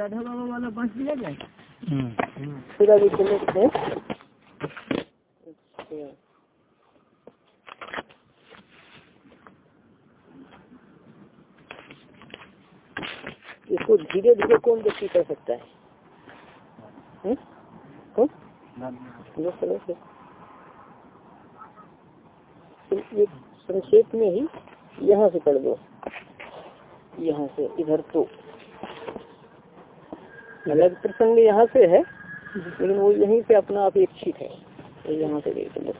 राधा बाबा वाला बांट दिया जाए? फिर अभी चले थे इसको धीरे धीरे कौन व्यक्ति कर सकता है? हम्म? तो ये संक्षेप में ही यहाँ से कर दो। यहाँ से इधर तो अलग प्रसंग यहाँ से है लेकिन वो यहीं से अपना आप अपेक्षित है। तो यहाँ से देख लो।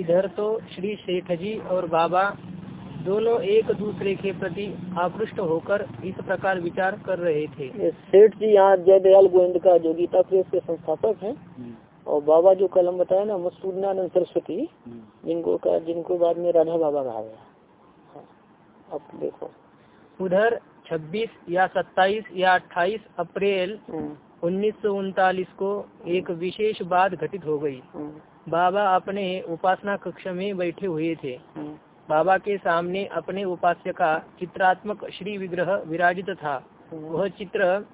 इधर तो श्री शेठ जी और बाबा दोनों एक दूसरे के प्रति आकृष्ट होकर इस प्रकार विचार कर रहे थे। सेठ जी यहाँ जयदयाल गोविंद का जो गीता प्रेस के संस्थापक हैं और बाबा जो कलम बताया ना मसूदनानंद सरस्वती जिनको का जिनको बाद में राधा बाबा कहा गया। हाँ, अब देखो। उधर 26 या 27 या 28 अप्रैल हम्म, उन्नीस को एक विशेष बात घटित हो गई। हम्म, बाबा अपने उपासना कक्ष में बैठे हुए थे। हम्म, बाबा के सामने अपने उपास्य का चित्रात्मक श्री विग्रह विराजित था। वह चित्र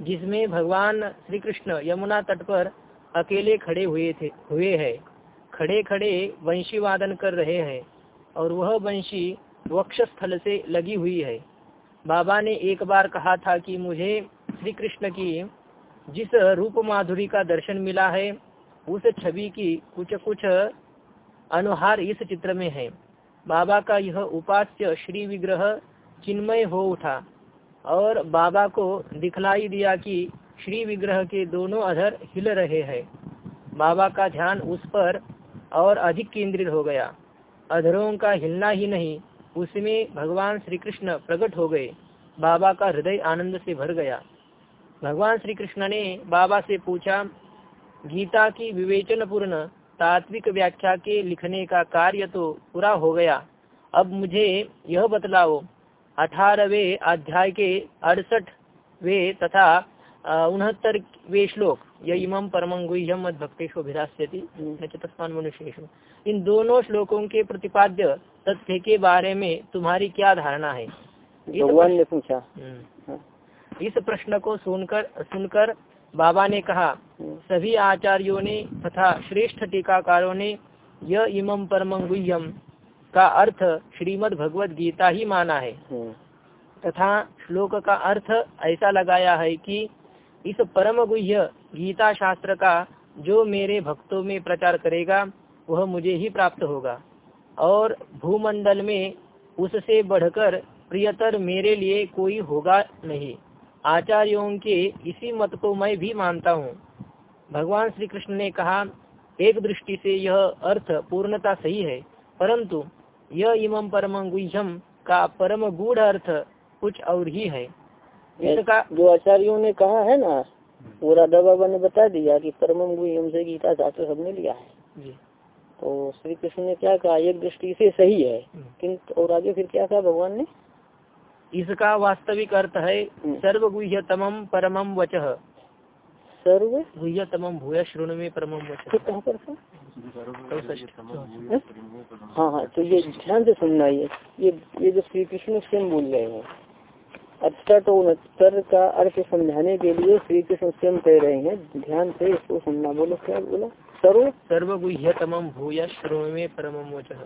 जिसमें भगवान श्री कृष्ण यमुना तट पर अकेले खड़े हुए थे हुए हैं। खड़े खड़े वंशी वादन कर रहे हैं और वह वंशी वक्षस्थल से लगी हुई है। बाबा ने एक बार कहा था कि मुझे श्री कृष्ण की जिस रूप माधुरी का दर्शन मिला है, उस छवि की कुछ कुछ अनुहार इस चित्र में है। बाबा का यह उपास्य श्री विग्रह चिन्मय हो उठा और बाबा को दिखलाई दिया कि श्री विग्रह के दोनों अधर हिल रहे हैं। बाबा का ध्यान उस पर और अधिक केंद्रित हो गया। अधरों का हिलना ही नहीं उसमें भगवान श्री कृष्ण प्रकट हो गए। बाबा का हृदय आनंद से भर गया। भगवान श्री कृष्ण ने बाबा से पूछा, गीता की विवेचन पूर्ण तात्विक व्याख्या के लिखने का कार्य तो पूरा हो गया। अब मुझे यह बतलाओ, अठारहवे अध्याय के अड़सठ वे तथा उनहत्तर वे श्लोक। यह इमम परमं गुह्यम मद भक्तेशो भिरास्यति तस्मान इन दोनों श्लोकों के प्रतिपाद्य तथ्य के बारे में तुम्हारी क्या धारणा है? भगवान ने पूछा। हम्म। इस प्रश्न को सुनकर सुनकर बाबा ने कहा हम्म, सभी आचार्यों ने तथा श्रेष्ठ टीकाकारों ने यह इमम परमं गुह्यम का अर्थ श्रीमद् भगवत गीता ही माना है। हम्म, तथा श्लोक का अर्थ ऐसा लगाया है कि इस परम गुह्य गीता शास्त्र का जो मेरे भक्तों में प्रचार करेगा वह मुझे ही प्राप्त होगा। और भूमंडल में उससे बढ़कर प्रियतर मेरे लिए कोई होगा नहीं। आचार्यों के इसी मत को मैं भी मानता हूँ। भगवान श्री कृष्ण ने कहा एक दृष्टि से यह अर्थ पूर्णता सही है परंतु यह इमम परम गुह्यम का परम गूढ़ अर्थ कुछ और ही है। इसका जो आचार्यों ने कहा है ना वो राधा बाबा ने बता दिया कि परमम गुह्यम से गीता शास्त्र सबने लिया है। जी। तो श्री कृष्ण ने क्या कहा? एक दृष्टि से सही है। हम्म। किंतु और आगे फिर क्या कहा भगवान ने? इसका वास्तविक अर्थ है सर्व सर्वगुह्यतमम परमम वचः। सर्व? गुह्यतमम भूय श्रोण में परमम तो वचः कहाँ पर हाँ हाँ तो ये ध्यान से सुनना ये। ये ये जो श्री कृष्ण स्वयं बोल रहे हैं। अठसठ और उनहत्तर का अर्थ समझाने के लिए श्री कृष्ण स्वयं कह रहे हैं। ध्यान से इसको सुनना। बोलो क्या बोला? सर्व सर्वगुह्यतमम भूय श्रोण में परमम वचः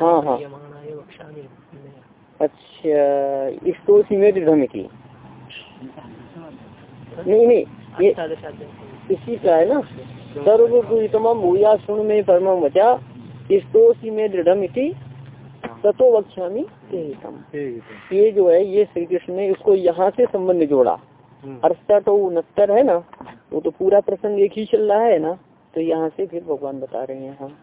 हाँ, हाँ। अच्छा इसको सीमेट धर्म की। नहीं नहीं ये इसी का है ना? सर्व तमाम भूया सुन में परम वचा इसको में दृढ़ इति ततो वक्षामी तेहितम। ये जो है ये श्री कृष्ण ने इसको यहाँ से संबंध जोड़ा। अड़सठ और उनहत्तर है ना? वो तो पूरा प्रसंग एक ही चल रहा है ना? तो यहाँ से फिर भगवान बता रहे हैं हम।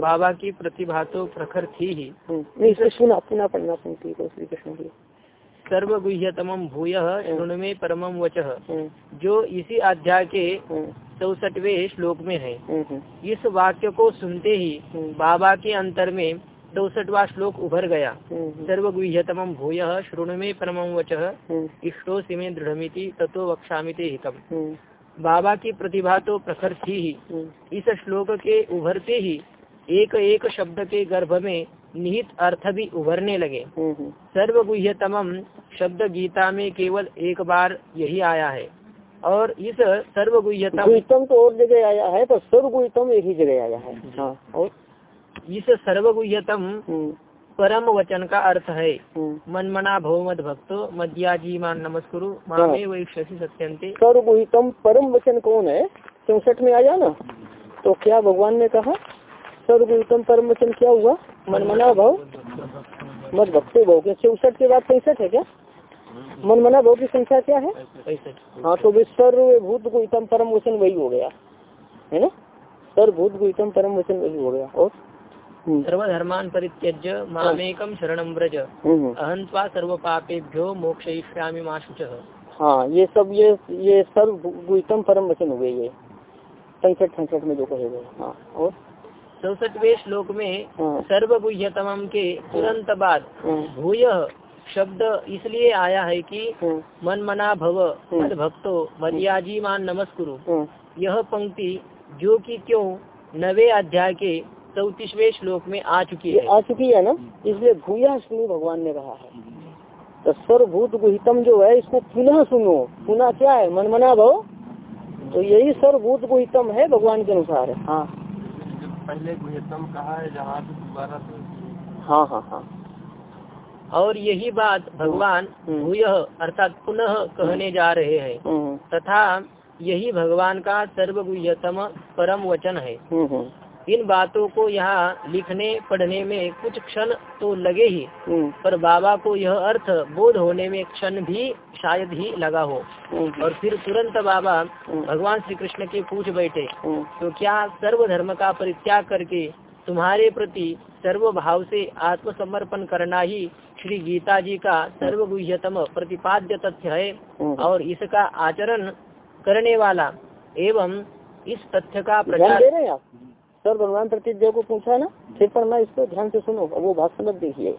बाबा की प्रतिभा तो प्रखर थी ही। हम्म, नहीं इसे सुना पुनः पढ़ना पंक्ति को श्री कृष्ण की। सर्वगुह्यतमम भूय श्रोण में परमम वचः। हम्म, जो इसी अध्याय के हम्म, चौसठवे श्लोक में है। हम्म, हम्म, इस वाक्य को सुनते ही हम्म, बाबा के अंतर में चौसठवा श्लोक उभर गया। हम्म, सर्वगुह्यतमम भूय श्रोण में परमम वचः। हम्म, इष्टो सिमे दृढ़मिति तत्व वक्षामि ते हितम। हम्म, बाबा की प्रतिभा तो प्रखर थी ही। हम्म, इस श्लोक के उभरते ही एक एक शब्द के गर्भ में निहित अर्थ भी उभरने लगे। सर्वगुह्यतम शब्द गीता में केवल एक बार यही आया है। और इस सर्वगुह्यतम तो और जगह आया है पर सर्वगुहितम एक ही जगह आया है। हाँ और? इस सर्वगुह्यतम हम्म, परम वचन का अर्थ है। हम्म। मनमना भवमद भक्तो मध्याजी मान नमस्कुरु मामे वैश्यसी सत्यंते सर्वगुहितम परम वचन कौन है? चौसठ में आया ना? तो क्या भगवान ने कहा? सर्वगुहितम परम वचन क्या हुआ? मनमना भाव। मत भक्तो भाव। के चौसठ के बाद पैंसठ है क्या? मनमना भाव की संख्या क्या है? पैंसठ। हाँ तो भी सर्वभूत गुहितम परम वचन वही हो गया। है ना? सर्वभूत गुहितम परम वचन वही हो गया। और सर्वधर्मान परित्यज्य मामेकम शरणम व्रज। हम्म, हम्म। अहं त्वा सर्व पापेभ्यो मोक्षयिष्यामि मा शुचः। हाँ ये सब ये ये सर्वभूतम परम वचन हुए ये। पैंसठ पैंसठ में जो कहे गए हाँ। और? चौसठवें श्लोक में हाँ। सर्वगुह्यतम के तुरंत बाद हाँ, भूय शब्द इसलिए आया है कि हाँ, मन मना भव भक्तो मर्याजी मान नमस्कुरु। हाँ। यह पंक्ति जो कि क्यों नवे अध्याय के चौतीसवें श्लोक में आ चुकी है। आ चुकी है ना? इसलिए भूया सुनो भगवान ने कहा है। तो सर्वभूत गुहितम जो है इसको पुनः सुनो। पुनः क्या है? मनमना भव। तो यही सर्वभूत गुहितम है भगवान के अनुसार। हाँ। पहले गुहतम कहा है। जहाँ से दोबारा हाँ हाँ हाँ। और यही बात भगवान हम्म। भूय अर्थात पुनः कहने जा रहे हैं। हम्म, तथा यही भगवान का सर्वगुह्यतम परम वचन है। हम्म, हम्म, इन बातों को यहाँ लिखने पढ़ने में कुछ क्षण तो लगे ही हम्म, पर बाबा को यह अर्थ बोध होने में क्षण भी शायद ही लगा हो। हम्म, और फिर तुरंत बाबा भगवान श्री कृष्ण के पूछ बैठे हम्म, तो क्या सर्वधर्म का परित्याग करके तुम्हारे प्रति सर्व भाव से आत्मसमर्पण करना ही श्री गीता जी का सर्वगुह्यतम प्रतिपाद्य तथ्य है? हम्म। और इसका आचरण करने वाला एवं इस तथ्य का प्रचार दे रहे हैं आप? सर भगवान प्रतिज्ञा को पूछा ना? फिर पढ़ना इसको ध्यान से सुनो वो भाषण मत देखिए।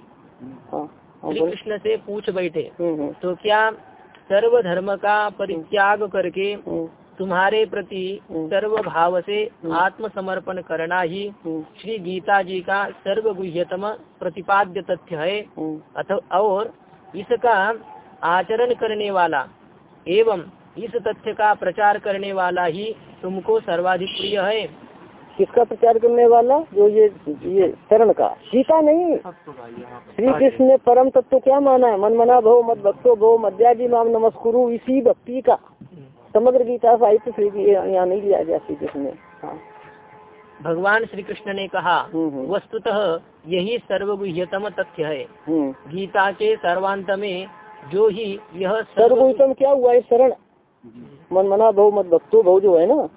हाँ हाँ। कृष्ण से पूछ बैठे। हम्म, हम्म, तो क्या सर्व धर्म का परित्याग करके हम्म, तुम्हारे प्रति। सर्व भाव से आत्मसमर्पण करना ही श्री गीता जी का सर्व सर्वगुह्यतम प्रतिपाद्य तथ्य है। अथवा और इसका आचरण करने वाला एवं इस तथ्य का प्रचार करने वाला ही तुमको सर्वाधिक प्रिय है। किसका प्रचार करने वाला? जो ये ये शरण का। गीता नहीं। श्री कृष्ण ने परम तत्व तो क्या माना है? मन मना भव मत भक्तो भव मध्याजी माम नमस्कुरु इसी भक्ति का। समग्र गीता साहित्य श्री की यहाँ नहीं लिया गया श्री कृष्ण ने। हाँ। भगवान श्री कृष्ण ने कहा हम्म, हम्म, वस्तुतः यही सर्वगुह्यतम तथ्य है। हम्म। गीता के सर्वांत में जो ही यह सर्व सर्वोत्तम क्या हुआ है? शरण। मन मना भव मत भक्तो भव जो है ना।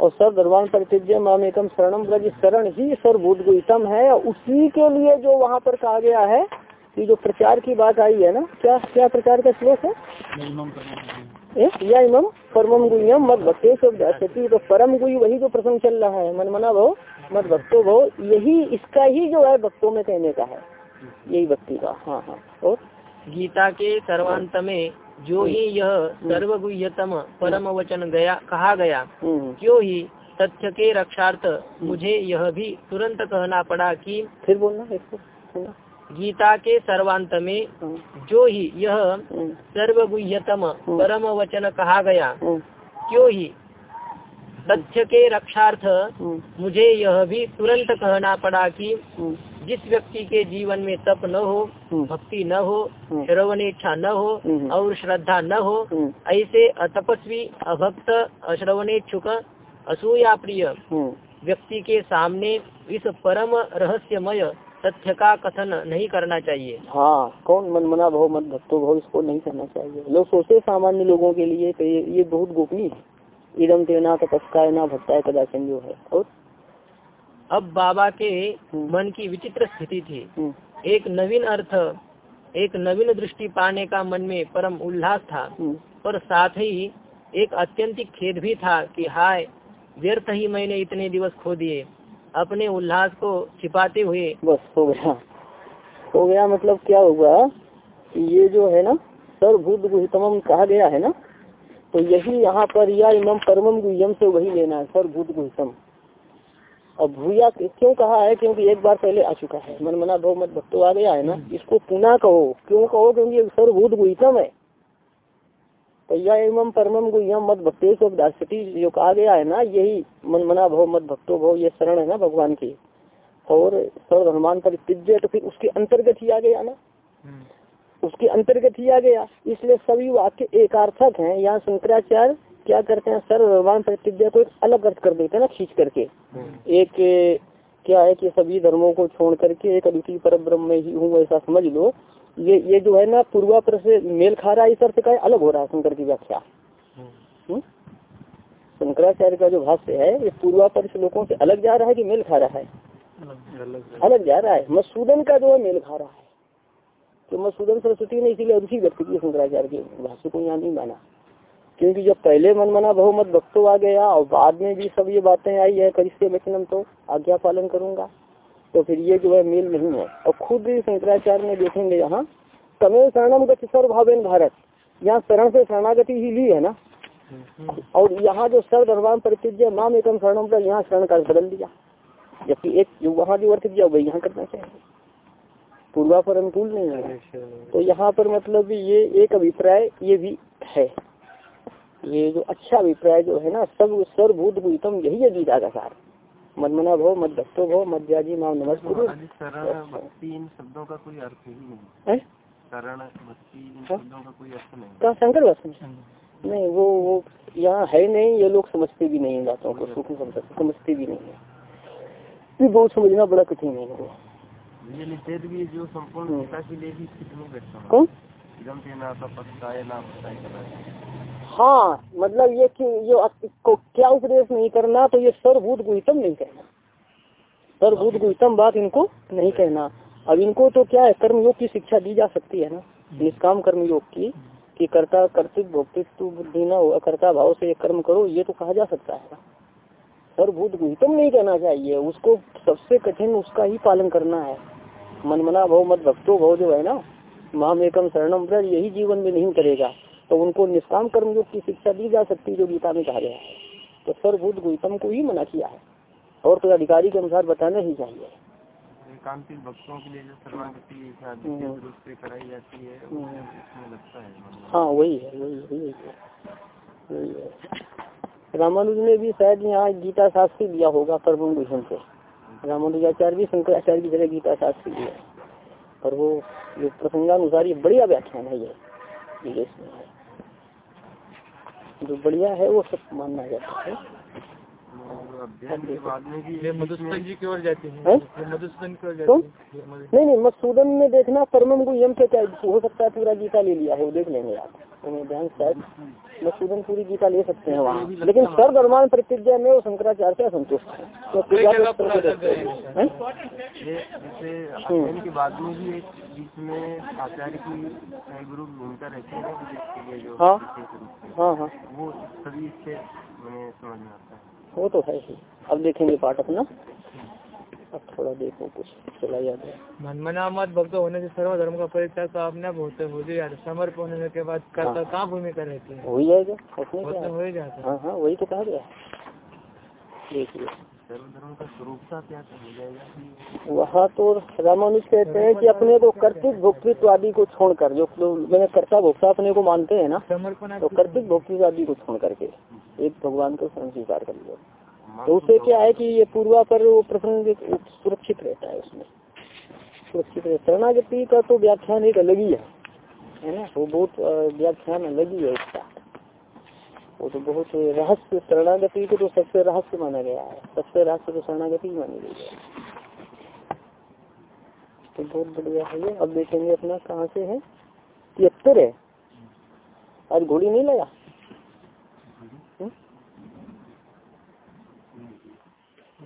और सर्व दरबान परित्यज्य माम एकम शरणम ब्रज शरण ही सर्वभूत गुहितम है उसी के लिए जो वहाँ पर कहा गया है कि जो प्रचार की बात आई है ना क्या क्या प्रचार का श्लोक है ए? या इमम परमम गुह्यम मत भक्ते तो परम गुई वही जो प्रसंग चल रहा है मन मना भव मत भक्तो भव यही इसका ही जो है भक्तों में कहने का है यही भक्ति का हाँ हाँ और गीता के सर्वांत में जो ही यह सर्वगुह्यतम परम वचन गया कहा गया हम्म, क्यों ही तथ्य के रक्षार्थ मुझे यह भी तुरंत कहना पड़ा कि फिर बोलना इसको गीता के सर्वांत में जो ही यह हम्म, सर्वगुह्यतम परम वचन कहा गया हम्म, क्यों ही तथ्य के रक्षार्थ हम्म, मुझे यह भी तुरंत कहना पड़ा कि हम्म, जिस व्यक्ति के जीवन में तप न हो हम्म, भक्ति न हो हम्म। श्रवण इच्छा न हो हम्म। और श्रद्धा न हो ऐसे अतपस्वी अभक्त अश्रवणेच्छुक असूया प्रिय व्यक्ति के सामने इस परम रहस्यमय तथ्य का कथन नहीं करना चाहिए। हाँ कौन मन मना भव मत भक्तो भव इसको नहीं करना चाहिए। लोग सोचते सामान्य लोगों के लिए तो ये, ये बहुत गोपनीय है। इदम तेना तपस्काय ना भक्ताय कदाचन जो है। और अब बाबा के। मन की विचित्र स्थिति थी। हम्म, एक नवीन अर्थ एक नवीन दृष्टि पाने का मन में परम उल्लास था। हम्म, और साथ ही एक अत्यंतिक खेद भी था कि हाय व्यर्थ ही मैंने इतने दिवस खो दिए। अपने उल्लास को छिपाते हुए बस हो गया। हो गया मतलब क्या होगा कि ये जो है ना सर्वभूत गुहितमम कहा गया है ना तो यही यहाँ पर या इमम परमम गुह्यम से वही लेना है सर्वभूत गुहितम और भूया क्यों कहा है? क्योंकि एक बार पहले आ चुका है। मन मना भव मत भक्तो आ गया है ना। इसको पुनः कहो। क्यों कहो? क्योंकि सर्वभूत गुहितम है। तो एवं परमम गुह्यम मत भक्तेश दासती जो कहा गया है ना यही मन मना भव मत भक्तो भव ये शरण है ना भगवान की। और सर्व हनुमान पर तो फिर उसके अंतर्गत ही आ गया ना। उसके अंतर्गत ही आ गया। इसलिए सभी वाक्य एकार्थक हैं। यहाँ शंकराचार्य क्या करते हैं सर्व भगवान प्रतिज्ञा को एक अलग अर्थ कर देते हैं ना खींच करके। एक क्या है कि सभी धर्मों को छोड़ करके एक अद्वितीय पर ब्रह्म में ही हूँ ऐसा समझ लो। ये ये जो है ना पूर्वापर से मेल खा रहा है इस अर्थ का अलग हो रहा है शंकर की व्याख्या। हम्म? शंकराचार्य का जो भाष्य है ये पूर्वापर श्लोकों से अलग जा रहा है कि मेल खा रहा है अलग जा रहा है। मसूदन का जो है मेल खा रहा है। तो मसूदन सरस्वती ने इसीलिए अरुचि व्यक्त की शंकराचार्य के भाष्य को यहाँ नहीं माना। क्योंकि जब पहले मन मना बहुमत भक्तो आ गया और बाद में भी सब ये बातें आई है करिष्य वचनम तो आज्ञा पालन करूँगा। तो फिर ये जो है मेल नहीं है। और खुद शंकराचार्य में देखेंगे यहाँ तमें शरणम गति सर्वभावेन भारत। यहाँ शरण से शरणागति ही ली है ना? और यहाँ जो सर्व धर्मान प्रतिज्ञा नाम एकम शरणम पर यहाँ शरण का बदल दिया। जबकि एक जो वहाँ जो अर्थ किया वही यहाँ करना चाहिए। पूर्वा पर अनुकूल नहीं है तो यहाँ पर मतलब ये एक अभिप्राय ये भी है। ये जो अच्छा अभिप्राय जो है ना सब सर्वभूत भूतम यही है गीता का सार। मनमना भव मत भक्तो भव मत जाजी माम नमस्कुरु भक्ति इन शब्दों का कोई अर्थ ही नहीं शरण भक्ति इन शब्दों का कोई अर्थ नहीं कहा शंकर वसन नहीं वो वो यहाँ है नहीं ये लोग समझते भी नहीं बातों को सूक्ष्म समझते भी नहीं है। बहुत समझना बड़ा कठिन है। वो ये निषेध भी जो संपूर्ण गीता के लिए भी कितने बैठता कौन? है मतलब ये कि जो को क्या उपदेश नहीं करना तो ये सर्वभूत गुहितम नहीं कहना। सर्वभूत गुहितम बात इनको नहीं कहना। अब इनको तो क्या है, कर्मयोग की शिक्षा दी जा सकती है ना? निष्काम कर्मयोग की, कि कर्ता कर्तव्य भोक्तित्व बुद्धि न हो कर्ता भाव से कर्म करो, ये तो कहा जा सकता है सर्वभूत गुहितम नहीं कहना चाहिए। उसको सबसे कठिन उसका ही पालन करना है। मनमना भाव मत भक्तो भाव जो है ना माम एकम शरणम यही जीवन में नहीं करेगा तो उनको निष्काम कर्मयोग की शिक्षा दी जा सकती है जो गीता में कहा गया है। तो सर्वभूत गौतम को ही मना किया है। और तो अधिकारी के अनुसार बताना ही चाहिए। भक्तों के लिए जो हम्म। कराई जाती है हम्म। लगता है। हाँ वही है वही वही वही है। रामानुज ने भी शायद यहाँ गीता शास्त्री दिया होगा परम भूषण से रामानुजाचार्य भी शंकराचार्य की तरह गीता शास्त्री दिया और वो जो प्रसंगानुसार ये बढ़िया व्याख्यान है ये विदेश में है। जो बढ़िया है वो सब मानना जाता है। मधुसूदन जी की ओर जाती है। मधुसूदन की ओर जाती है। नहीं नहीं मधुसूदन में देखना परम को यम से क्या हो सकता है पूरा गीता ले लिया है वो देख लेंगे आप। ध्यान शायद मधुसूदन पूरी गीता ले सकते हैं वहाँ। लेकिन सर्व धर्मान प्रतिज्ञा में वो शंकराचार्य से असंतुष्ट है। तो पूजा हम्म। के बाद में भी एक बीच में आचार्य की गुरु भूमिका रहती है हाँ। हाँ हाँ। वो सभी इससे समझ में आता है। वो तो है ही। अब देखेंगे पाठ अपना। अब थोड़ा देखो कुछ चला याद है मनमना मत भक्त होने से सर्वधर्म का परिचय तो आपने होते हो जाए समर्प होने के बाद कर्ता हाँ। कहाँ भूमिका रहती है? हो ही जाएगा हो जाता हाँ। हाँ वही तो कहा गया। देखिए वहाँ तो रामानुज कहते हैं कि अपने को कर्तिक भोक्तृत्व आदि को छोड़कर जो मैंने कर्ता भोक्ता अपने को मानते हैं ना तो कर्तिक भोक्तृत्व आदि को छोड़ करके एक भगवान को स्वयं स्वीकार कर लिया। तो क्या है कि ये पूर्वा पर वो प्रसंग सुरक्षित रहता है उसमें। सुरक्षित रहता है। शरणागति का तो व्याख्यान एक अलग ही है है ना? वो बहुत व्याख्यान अलग ही है उसका। वो तो बहुत रहस्य, शरणागति को तो सबसे रहस्य माना गया है। सबसे रहस्य तो शरणागति मानी गई है। तो बहुत बढ़िया है ये। अब देखेंगे अपना कहाँ से है। तिहत्तर है। आज घोड़ी नहीं लगा?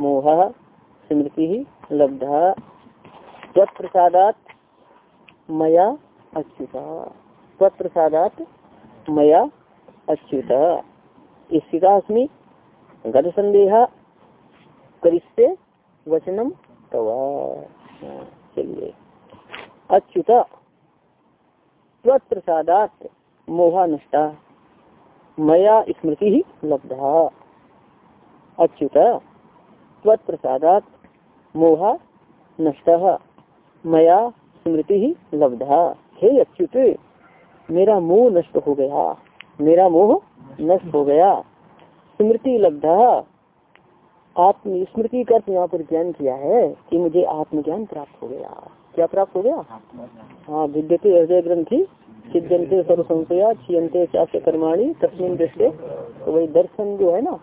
मोह स्मृति ही लब्धा। तत्प्रसादात मया अच्युता। तत्प्रसादात मया अच्युत। अच्युता स्थितास्मी गत संदेह करिष्ये वचनम तवा। चलिए अच्युत। प्रसादात मोहा नष्टा मया स्मृति ही लब्धा। अच्युत। प्रसादात मोहा नष्ट, मया स्मृति ही लब्धा। हे अच्युत मेरा मोह नष्ट हो गया, मेरा मोह नष्ट हो गया। स्मृति लब्धा। आत्म, स्मृति का यहाँ पर ज्ञान किया है कि मुझे आत्मज्ञान प्राप्त हो गया। क्या प्राप्त हो गया? हाँ विद्यते हृदय ग्रंथि सिद्धंते सर्व संशया छियंते चाष्य कर्माणी तस्मिन दृष्टि वही दर्शन जो है ना,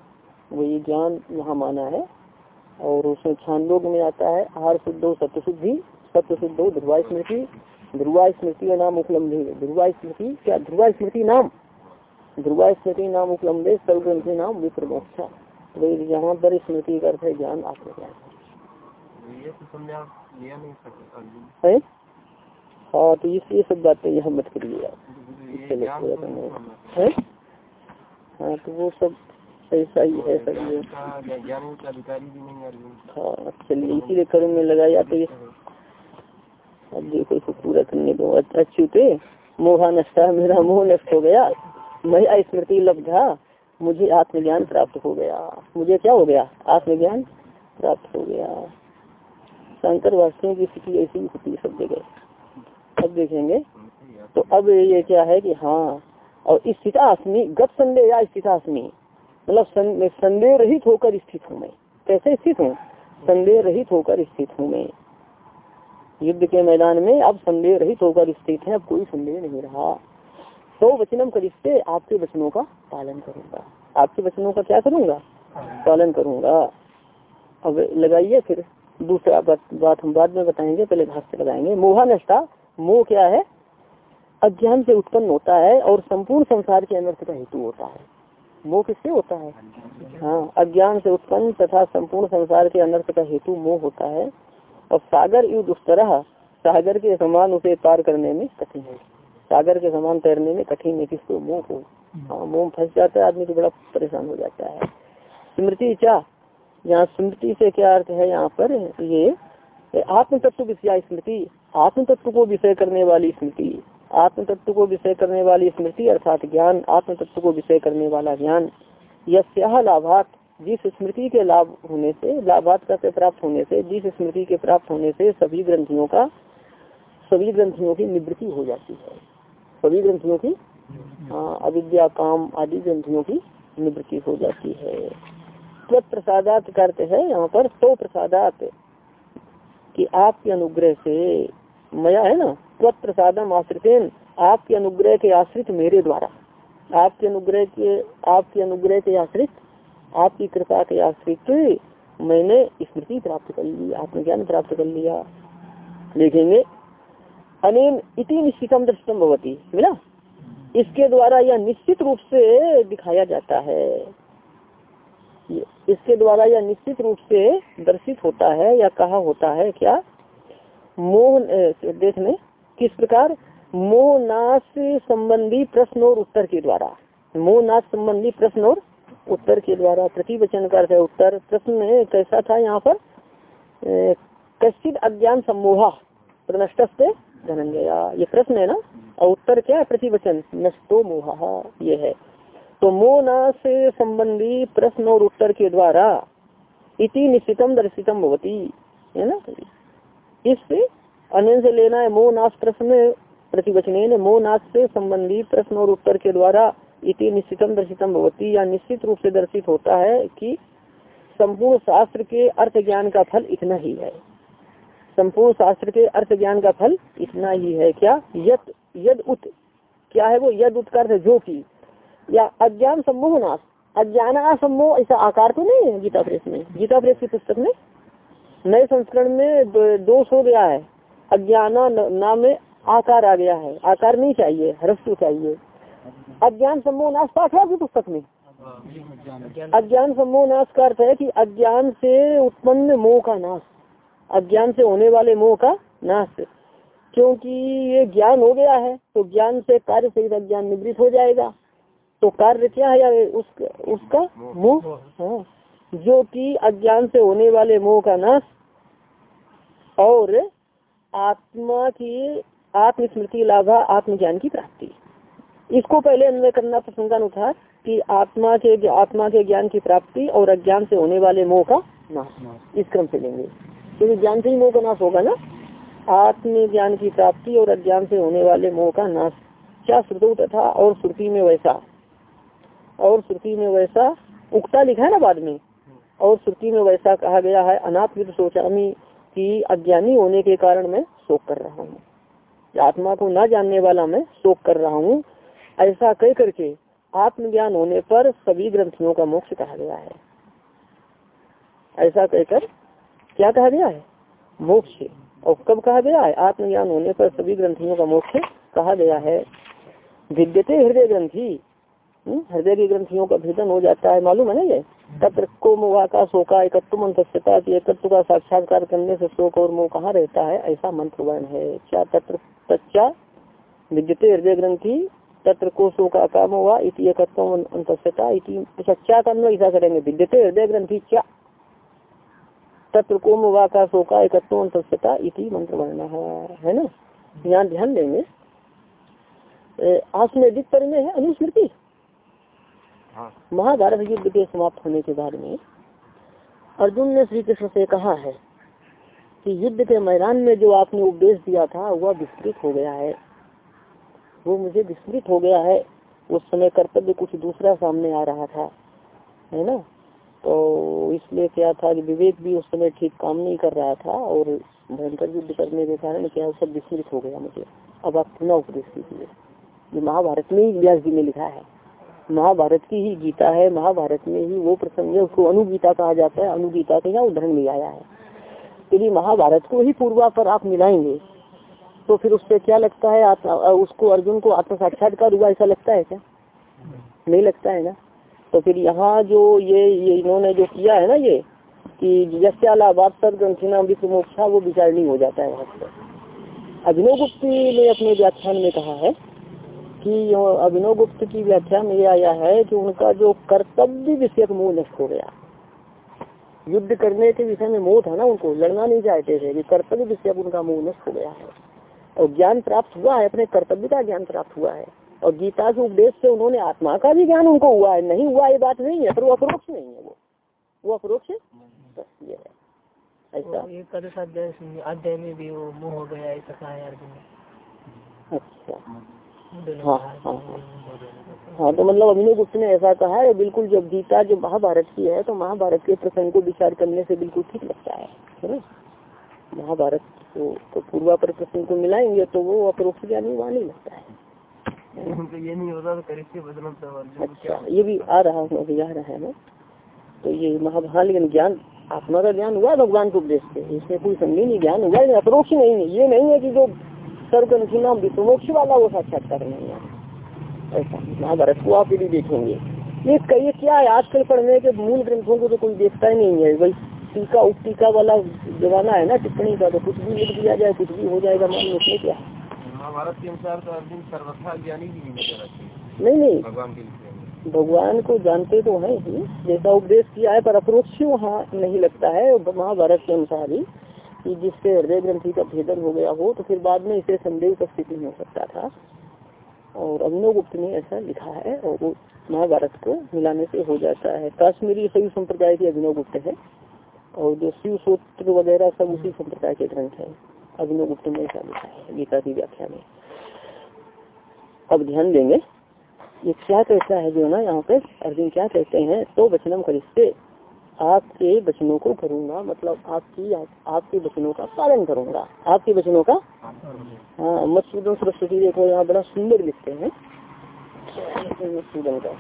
वही ज्ञान यहाँ माना है। और उसमें छांदोग में आता है आहार शुद्धो सत्य शुद्धि सत्य शुद्धो ध्रुवा स्मृति ध्रुवा स्मृति नाम उपलब्धि ध्रुवा स्मृति क्या ध्रुवा स्मृति नाम? ध्रुवा स्मृति नाम उपलब्धे सर्वग्रंथि नाम विप्र मोक्षा वही यहाँ पर स्मृति का अर्थ है ज्ञान आत्मज्ञान। ये तो है? हाँ तो इस ये सब बातें यहाँ मत करिए आप। ये तो हाँ तो वो सब ऐसा ही है सब ये का है, चलिए, इसीलिए कर्म में लगाया तो ये। अब देखो, इसको पूरा करने दो। अच्युते मोहा नष्टा, मेरा मोह नष्ट हो गया। मैं स्मृति लब्धा, मुझे आत्मज्ञान प्राप्त हो गया। मुझे क्या हो गया? आत्मज्ञान प्राप्त हो गया। शंकर वास्तव की स्थिति ऐसी होती सब जगह। अब देखेंगे। तो अब ये क्या है कि हाँ और स्थितास्मी गत संदेह या स्थितास्मी मतलब संदेह रहित होकर स्थित हूँ मैं। कैसे स्थित हूँ? संदेह रहित होकर स्थित हूँ मैं। युद्ध के मैदान में अब संदेह रहित होकर स्थित है अब कोई संदेह नहीं रहा। तो वचनम करिष्टे आपके वचनों का पालन करूँगा। आपके वचनों का क्या करूँगा? पालन करूँगा। अब लगाइए फिर दूसरा बात, बात हम बाद में बताएँगे पहले भाष्य लगाएँगे। मोहा नष्टा मोह क्या है? अज्ञान से उत्पन्न होता है और संपूर्ण संसार के अनर्थ का हेतु होता है। मोह किससे होता है? हाँ अज्ञान से उत्पन्न तथा संपूर्ण संसार के अनर्थ का हेतु मोह होता है। और सागर युद्ध उस तरह, सागर के समान उसे पार करने में कठिन है। सागर के समान तैरने में कठिन है किसको मोह को हाँ मोह फंस जाता है, आदमी तो बड़ा परेशान हो जाता है। स्मृति क्या यहाँ स्मृति से क्या अर्थ है यहाँ पर? ये आत्म तत्व विषय स्मृति आत्म तत्व को विषय करने वाली स्मृति। आत्म तत्व को विषय करने वाली स्मृति अर्थात ज्ञान आत्म तत्व को विषय करने वाला ज्ञान, यह लाभात, जिस स्मृति के लाभ होने से, लाभात का से प्राप्त होने से, जिस स्मृति के प्राप्त होने से सभी ग्रंथियों का, सभी ग्रंथियों की निवृत्ति हो जाती है। सभी ग्रंथियों की हाँ अविद्या, काम आदि ग्रंथियों की निवृत्ति हो जाती है। तो प्रसादात करते हैं यहाँ पर तो प्रसादात कि आपके अनुग्रह से मया है ना? प्रसादम आश्रित आपके अनुग्रह के आश्रित मेरे द्वारा। आपके अनुग्रह के, आपके अनुग्रह के आश्रित, आपकी कृपा के आश्रित मैंने स्मृति प्राप्त कर ली, आत्मज्ञान प्राप्त कर लिया। देखेंगे। अनेन इति निश्चितम दृष्टम भवती, मिला? इसके द्वारा यह निश्चित रूप से दिखाया जाता है। इसके द्वारा यह निश्चित रूप से दर्शित होता है या कहा होता है क्या? मोह देखने किस प्रकार? मोहनाश संबंधी प्रश्न और उत्तर के द्वारा। मोहनाश संबंधी प्रश्न और उत्तर के द्वारा। प्रतिवचन कर उत्तर। प्रश्न कैसा था यहाँ पर? कश्चित अज्ञान सम्मोहा प्रनष्ट से धनंजया। ये प्रश्न है ना? और उत्तर क्या है? प्रतिवचन। नष्टो मोहा, ये है। तो मोना से संबंधी प्रश्न और उत्तर के द्वारा इति निश्चितम दर्शितम भवती। है ना? इससे अन्य से लेना है? मोहनाश प्रश्न प्रतिवचन मोहनाश से संबंधी प्रश्न और उत्तर के द्वारा इति निश्चितम दर्शितम भवती, या निश्चित रूप से दर्शित होता है कि संपूर्ण शास्त्र के अर्थ ज्ञान का फल इतना ही है। संपूर्ण शास्त्र के अर्थ ज्ञान का फल इतना ही है। क्या? यद यद उत। क्या है वो? यद उत्कर जो की। या अज्ञान सम्मोह नाश। अज्ञान असम्मोह ऐसा आकार तो नहीं है गीता प्रेस में? गीता प्रेस की पुस्तक में नए संस्करण में दोष हो गया है। अज्ञाना नाम में आकार आ गया है। आकार नहीं चाहिए ह्रस्व चाहिए। अज्ञान सम्मोह नाश पाठ है आपकी पुस्तक में? अज्ञान सम्मोह नाश का अर्थ है कि अज्ञान से उत्पन्न मोह का नाश अज्ञान से होने वाले मोह का नाश। क्योंकि ये ज्ञान हो गया है तो ज्ञान से कार्य सहित अज्ञान निवृत्त हो जाएगा। तो कार्य क्या है या उस, उसका? मोह हाँ। जो कि अज्ञान से होने वाले मोह का नाश और आत्मा की आत्मस्मृति लाभा आत्मज्ञान की प्राप्ति। इसको पहले अन्वय करना प्रसंगानुसार कि आत्मा के आत्मा के ज्ञान की प्राप्ति और अज्ञान से होने वाले मोह का नाश। इस क्रम से लेंगे। क्योंकि ज्ञान से ही मोह का नाश होगा ना? आत्म ज्ञान की प्राप्ति और अज्ञान से होने वाले मोह का नाश। क्या श्रुतु तथा और श्रुति में वैसा? और श्रुति में वैसा उक्ता लिखा है ना बाद में? और श्रुति में वैसा कहा गया है अनात्मित सोचामी की अज्ञानी होने के कारण मैं शोक कर रहा हूँ। आत्मा को ना जानने वाला मैं शोक कर रहा हूँ। ऐसा कह करके आत्मज्ञान होने पर सभी ग्रंथियों का मोक्ष कहा गया है। ऐसा कहकर क्या कहा गया है? मोक्ष। और कब कहा गया है? आत्मज्ञान होने पर सभी ग्रंथियों का मोक्ष कहा गया है। विद्यते हृदय ग्रंथि। हम्म, हृदय की ग्रंथियों का भेदन हो जाता है। मालूम है ना ये? तत्र को का शोका एकत्व मंत्रता की एकत्व का साक्षात्कार करने से शोक और मोह कहाँ रहता है? ऐसा मंत्र वर्ण है। क्या तत्र तच्चा विद्यते हृदय ग्रंथि तत्र को शोका काम हुआ इति एकत्व अंतस्यता इति क्या करना ऐसा करेंगे। विद्यते हृदय ग्रंथि क्या? तत्र को मोह का शोका एकत्व अंतस्यता इति मंत्र वर्ण है ना? यहाँ ध्यान देंगे। आसमेदिक पर में है, अनुस्मृति। महाभारत युद्ध के समाप्त होने के बाद में अर्जुन ने श्री कृष्ण से कहा है कि युद्ध के मैदान में जो आपने उपदेश दिया था, वह विस्तृत हो गया है। वो मुझे विस्तृत हो गया है। उस समय कर्तव्य कुछ दूसरा सामने आ रहा था, है ना? तो इसलिए क्या था कि विवेक भी उस समय ठीक काम नहीं कर रहा था और भयंकर युद्ध करने के कारण क्या सब विस्मृत हो गया मुझे। अब आप पुनः उपदेश कीजिए। ये महाभारत में ही व्यास जी ने लिखा है। महाभारत की ही गीता है, महाभारत में ही वो प्रसंग है, उसको अनुगीता कहा जाता है, अनुगीता का यहाँ उदाहरण में आया है। यदि महाभारत को ही पूर्वा पर आप मिलाएँगे तो फिर उससे क्या लगता है उसको अर्जुन को आत्म साक्षात्कार हुआ ऐसा लगता है क्या? नहीं लगता है ना? तो फिर यहाँ जो ये ये इन्होंने जो किया है ना ये, कि जस्यालाबाद सर ग्रंथिना विश्व मोक्षा वो विचारणी हो जाता है वहाँ पर। अभिनव ने अपने व्याख्यान में कहा है कि अभिनव गुप्त की व्याख्या में यह आया है कि उनका जो कर्तव्य विषय मोह नष्ट हो गया। युद्ध करने के विषय में मोह था ना उनको लड़ना नहीं चाहते थे कि कर्तव्य विषय उनका मोह नष्ट हो गया है। और ज्ञान प्राप्त हुआ है अपने कर्तव्य का ज्ञान प्राप्त हुआ है। और गीता के उपदेश से उन्होंने आत्मा का भी ज्ञान उनको हुआ है। नहीं हुआ ये बात नहीं है पर वो अप्रोक्ष नहीं है वो। वो अप्रोक्ष ये है। ऐसा। अध्याय में भी वो मोह हो गया ऐसा कहा अच्छा। हाँ हाँ हाँ तो मतलब अभिनव गुप्त ने ऐसा कहा है बिल्कुल जब गीता जो महाभारत की है तो महाभारत के प्रसंग को विचार करने से बिल्कुल ठीक लगता है है ना महाभारत को तो पूर्वा पर प्रसंग को मिलाएँगे तो वो अपरोक्ष ज्ञानी वहाँ नहीं लगता है ये नहीं होता तो अच्छा ये भी आ रहा हूँ अभी आ रहा है ना तो ये महाभारत लेकिन ज्ञान आत्मा का ज्ञान हुआ भगवान के उपदेश से इसमें कोई संदेह नहीं ज्ञान हुआ अप्रोक्ष नहीं है ये नहीं है कि जो सर्व नाम विश्वमोक्ष वाला वो साक्षात्कार नहीं है। ऐसा। महाभारत को आप यदि देखेंगे। ये कहिए क्या है? आजकल पढ़ने के मूल ग्रंथों को तो कोई देखता ही नहीं है। भाई टीका उप टीका वाला जमाना है ना टिप्पणी का तो कुछ भी लिख दिया जाए कुछ भी हो जाएगा मान उसमें क्या महाभारत के अनुसार तो अर्जुन सर्वथा ज्ञानी भी नहीं नहीं। भगवान के भगवान को जानते तो है ही। जैसा उपदेश किया है पर अप्रोक्ष वहाँ नहीं लगता है। महाभारत के अनुसार ही कि जिससे हृदय ग्रंथि का भेदन हो गया हो तो फिर बाद में इसे संदेह उपस्थिति नहीं हो सकता था। और अभिनव गुप्त ने ऐसा लिखा है और वो महाभारत को मिलाने से हो जाता है। काश्मीरी सभी संप्रदाय के अभिनव गुप्त है और जो शिव सूत्र वगैरह सब उसी संप्रदाय के ग्रंथ है। अभिनव गुप्त ने ऐसा लिखा है, गीता की व्याख्या में। अब ध्यान देंगे, ये क्या कहता है जो ना यहाँ पे? अर्जुन क्या कहते हैं? तो वचनम करिश्ते आपके वचनों को करूँगा मतलब आपकी आपके वचनों का पालन करूँगा। आपके वचनों का हाँ मत्सूदन सरस्वती देखो, यहाँ बड़ा सुंदर लिखते हैं। मत्सूदन का।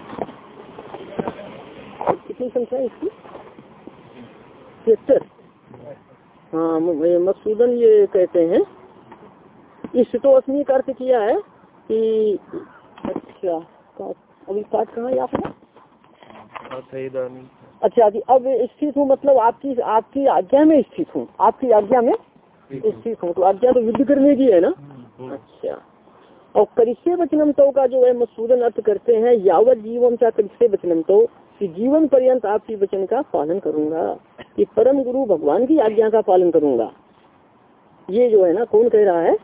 कितनी संख्या है इसकी? तिहत्तर। हाँ मत्सूदन ये कहते हैं। इस तो असमी का अर्थ किया है कि अच्छा अभी पाठ कहाँ है आपने अच्छा जी अब स्थित हूँ मतलब आपकी आपकी आज्ञा में स्थित हूँ। आपकी आज्ञा में स्थित हूँ तो आज्ञा तो युद्ध करने की है ना? अच्छा। और करिष्य वचनम तो का जो है मसूदन अर्थ करते हैं यावत जीवन का करिष्य वचनम तो कि जीवन पर्यंत आपकी वचन का पालन करूँगा कि परम गुरु भगवान की आज्ञा का पालन करूँगा। ये जो है ना कौन कह रहा है?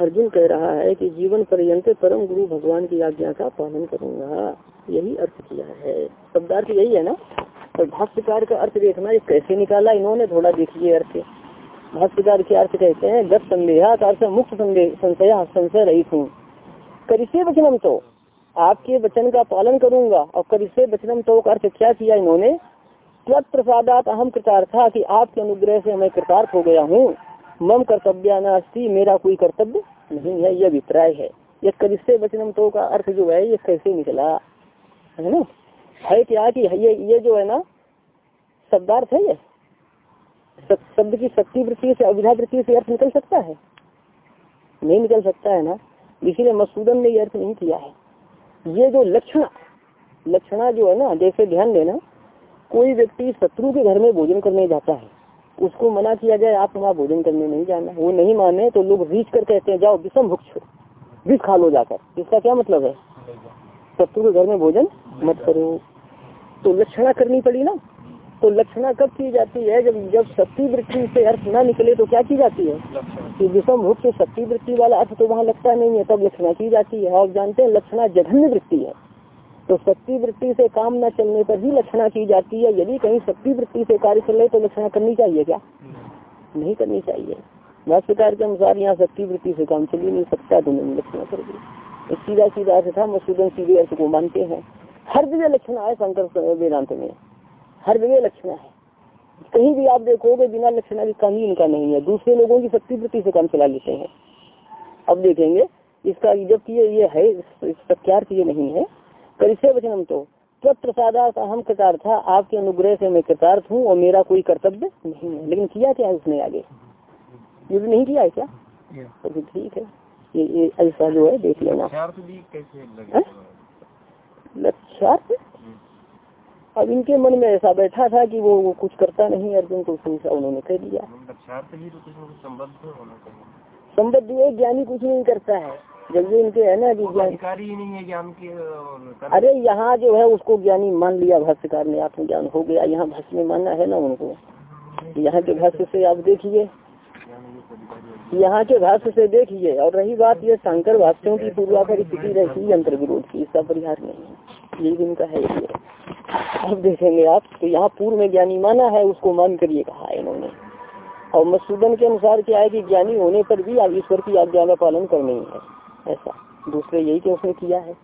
अर्जुन कह रहा है कि जीवन पर्यंत परम गुरु भगवान की आज्ञा का पालन करूँगा। यही अर्थ किया है। शब्दार्थ यही है ना? और भाष्यकार का अर्थ देखना, ये कैसे निकाला इन्होंने? थोड़ा देखिए अर्थ। भाष्यकार के अर्थ कहते हैं गत संदेहा का अर्थ मुक्त संदेह संशय संशय रही हूँ। करिष्य वचनम तो आपके वचन का पालन करूँगा। और करिष्य वचनम तो का अर्थ क्या किया इन्होंने? त्वत प्रसादात अहम कृतार्था कि आपके अनुग्रह से मैं कृतार्थ हो गया हूँ। मम कर्तव्य नास्ती, मेरा कोई कर्तव्य नहीं है यह अभिप्राय है। यह करिष्य वचनम तो का अर्थ जो है, ये कैसे निकला? है ना? है क्या कि ये ये जो है ना, शब्दार्थ है ये? शब्द की शक्ति वृत्ति से अविधा वृत्ति से अर्थ निकल सकता है? नहीं निकल सकता है ना? इसीलिए मसूदन ने ये अर्थ नहीं किया है। ये जो लक्षण, लक्षणा जो है ना, जैसे ध्यान देना, कोई व्यक्ति शत्रु के घर में भोजन करने जाता है, उसको मना किया जाए, आप वहाँ भोजन करने नहीं जाना वो नहीं माने तो लोग रीच कर कहते हैं, जाओ विषम भुक्ष, विष खा लो जाकर। इसका क्या मतलब है? शत्रु के घर में भोजन मत करो। तो लक्षणा करनी पड़ी ना। तो लक्षणा कब की जाती है? जब जब शक्ति वृत्ति से अर्थ ना निकले तो क्या की जाती है? कि विषम भुक्त शक्ति वृत्ति वाला अर्थ तो वहाँ लगता नहीं है तब लक्षणा की जाती है। आप जानते हैं लक्षणा जघन्य वृत्ति है। तो शक्ति वृत्ति से काम न चलने पर ही लक्षणा की जाती है। यदि कहीं शक्ति वृत्ति से कार्य चल रहे तो लक्षणा करनी चाहिए क्या? नहीं। करनी चाहिए। भाष्यकार के अनुसार यहाँ शक्ति वृत्ति से काम चल ही नहीं सकता तो नहीं लक्षणा कर दी। सीधा सीधा अर्थ था मसूदन सीधे अर्थ को मानते हैं। हर जगह लक्षण है शंकर वेदांत में। हर जगह लक्षण है कहीं भी आप देखोगे बिना लक्षणा की काम इनका नहीं है। दूसरे लोगों की शक्ति प्रति से काम चला लेते हैं। अब देखेंगे इसका जबकि ये ये है प्रत्यार्थ ये नहीं है। करिष्य वचनम तो प्रसादात अहम कृतार्थ था आपके अनुग्रह से मैं कृतार्थ हूँ और मेरा कोई कर्तव्य नहीं है। लेकिन किया क्या है उसने आगे? ये भी नहीं किया है क्या? तो ठीक है। ये ये ऐसा जो है देख लेना। लक्ष्यार्थ अब इनके मन में ऐसा बैठा था कि वो, वो कुछ करता नहीं अर्जुन को उसने उन्होंने कह दिया। संबद्ध ये ज्ञानी कुछ नहीं करता है। जब ये इनके है ना कि अधिकारी नहीं है ज्ञान के अरे यहाँ जो है उसको ज्ञानी मान लिया भाष्यकार ने आत्मज्ञान हो गया। यहाँ भाष्य में मानना है ना उनको। यहाँ के भाष्य से आप देखिए। यहाँ के भाष्य से देखिए, और रही बात ये शंकर भाष्यों की पूर्वाकर स्थिति रहती है अंतर विरोध की, इसका परिहार नहीं है। ये इनका है ये। अब देखेंगे आप तो यहाँ पूर्व में ज्ञानी माना है, उसको मान कर ये कहा है इन्होंने। और मसूदन के अनुसार क्या है कि ज्ञानी होने पर भी आप ईश्वर की आज्ञा का पालन करना ही है, ऐसा। दूसरे यही तो उसने किया है।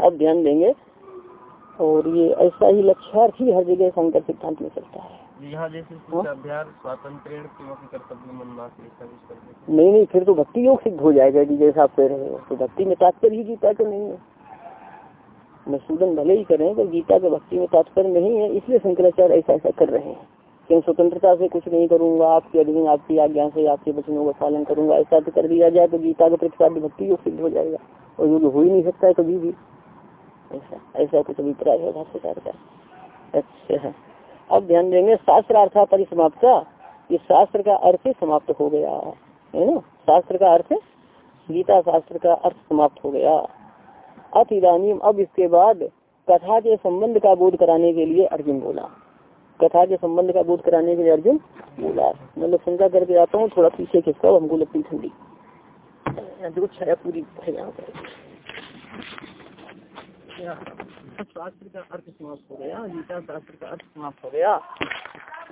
अब ध्यान देंगे, और ये ऐसा ही लक्ष्यार्थ ही हर जगह शंकर सिद्धांत में चलता है। यहाँ जैसे स्वातंत्र नहीं नहीं फिर तो भक्ति योग सिद्ध हो जाएगा कि जैसा आप कह रहे हो। तो भक्ति में तात्पर्य ही गीता तो नहीं है। मसूदन भले ही करें पर गीता के भक्ति में तात्पर्य नहीं है इसलिए शंकराचार्य ऐसा ऐसा कर रहे हैं। कि स्वतंत्रता से कुछ नहीं करूँगा आपके अधीन आपकी आज्ञा से आपके वचनों का पालन करूँगा ऐसा तो कर दिया जाए तो गीता का प्रतिपाद्य भक्ति योग सिद्ध हो जाएगा। और योग हो ही नहीं सकता है कभी भी। ऐसा ऐसा कुछ अभिप्राय है भाष्यकार का। अच्छा है। अब ध्यान देंगे, शास्त्र अर्था परिसमाप्त ये शास्त्र का अर्थ समाप्त हो गया, है ना? शास्त्र का अर्थ, गीता शास्त्र का अर्थ समाप्त हो गया। अत इधानी अब इसके बाद कथा के संबंध का बोध कराने के लिए अर्जुन बोला। कथा के संबंध का बोध कराने के लिए अर्जुन बोला। मतलब शंका करके आता हूँ, थोड़ा पीछे खिसका हमको लगती ठंडी। छाया पूरी है यहाँ पर। शास्त्र का अर्थ समाप्त हो गया, गीता शास्त्र का अर्थ समाप्त हो गया।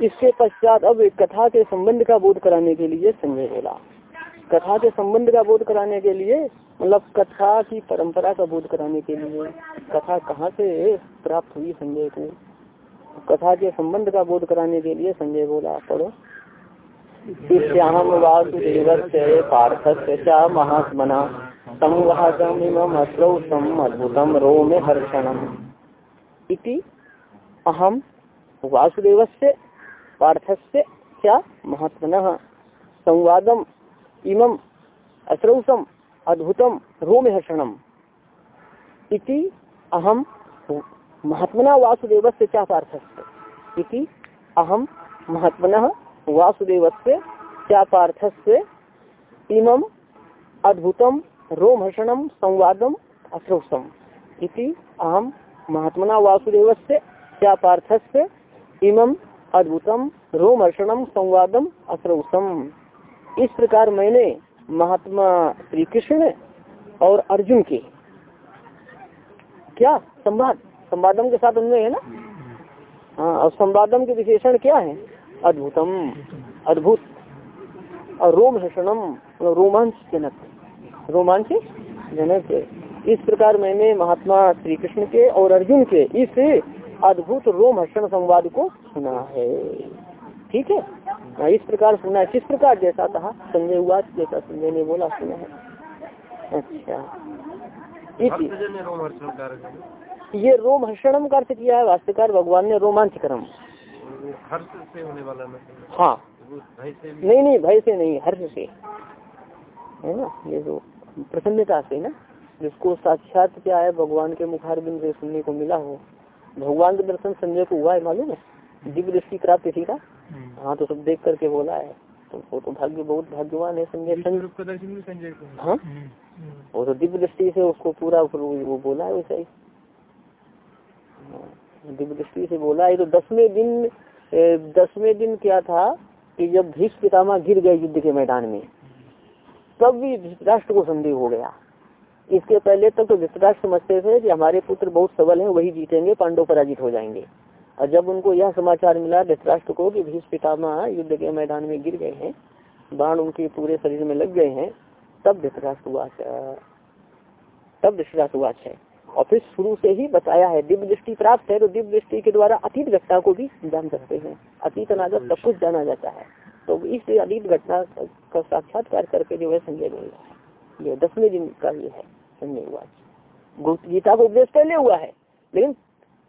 इसके पश्चात अब कथा के संबंध का बोध कराने के लिए संजय बोला कथा के संबंध का बोध कराने के लिए मतलब कथा की परंपरा का बोध कराने के लिए, कथा कहाँ से प्राप्त हुई संजय को? कथा के संबंध का बोध कराने के लिए संजय बोला, पढ़ो। श्याम वासुदेव से पार्थ से महात्मना। संवाहकमिमश्रौतम अद्भुतम रोमे हर्षणम। इति अहम वासुदेव से पार्थस्य क्या महत्वन संवादम इमम अश्रौसम अद्भुतम रोम हर्षणम। इति अहम महात्मना वासुदेव से क्या पार्थ इति अहम महात्मना वासुदेव से क्या पार्थ से इमम अद्भुतम, रोमहर्षणम, संवादम अश्रौसम इति अहम महात्मना वासुदेव से क्या पार्थ से इमम अद्भुतम, रोमहर्षणम, संवादम अश्रौसम इस प्रकार मैंने महात्मा श्री कृष्ण और अर्जुन के क्या संवाद? संवादम के साथ उनमें है ना? हाँ और संवादम के विशेषण क्या है? अद्भुतम। अद्भुत। और रोम हर्षणम रोमांच जनक। रोमांच जनक। इस प्रकार मैंने महात्मा श्री कृष्ण के और अर्जुन के इस अद्भुत रोम हर्षण संवाद को सुना है। ठीक है? हाँ, इस प्रकार सुना है। किस प्रकार? जैसा कहा संजय हुआ जैसा संजय ने बोला सुना है। अच्छा। इसी ये रोम हर्षणम का अर्थ किया है वास्तुकार भगवान ने रोमांचकरम। हर्ष से होने वाला हाँ। से नहीं नहीं भय से नहीं हर्ष से है ना? ये जो प्रसन्नता से ना जिसको साक्षात क्या है भगवान के मुखारबिंद से सुनने को मिला हो। भगवान का दर्शन संजय को हुआ है मालूम है? दिव्य दृष्टि प्राप्त थी का हाँ तो सब देख करके बोला है। तो वो तो भाग्य बहुत भाग्यवान है संजय संजय। हाँ? वो तो दिव्य दृष्टि से उसको पूरा वो बोला है वैसे ही हाँ, दिव्य दृष्टि से बोला है तो दसवें दिन दसवें दिन क्या था कि जब भीष्म पितामह गिर गए युद्ध के मैदान में, तब भी धृतराष्ट्र को संदेह हो गया। इसके पहले तक तो धृतराष्ट्र समझते थे कि हमारे पुत्र बहुत सबल हैं, वही जीतेंगे, पांडव पराजित हो जाएँगे। और जब उनको यह समाचार मिला धृतराष्ट्र को कि भीष्म पितामह युद्ध के मैदान में गिर गए हैं, बाण उनके पूरे शरीर में लग गए हैं, तब धृतराष्ट्र हुआ तब धृतराष्ट्र हुआ है और फिर शुरू से ही बताया है दिव्य दृष्टि प्राप्त है तो दिव्य दृष्टि के द्वारा अतीत घटना को भी जान सकते हैं। अतीत अनागत सब कुछ जाना जाता है। तो इस अतीत घटना का साक्षात्कार करके जो है संजय मिल रहा है। ये दसवें दिन का ये है संजय हुआ गीता को उपदेश पहले हुआ है लेकिन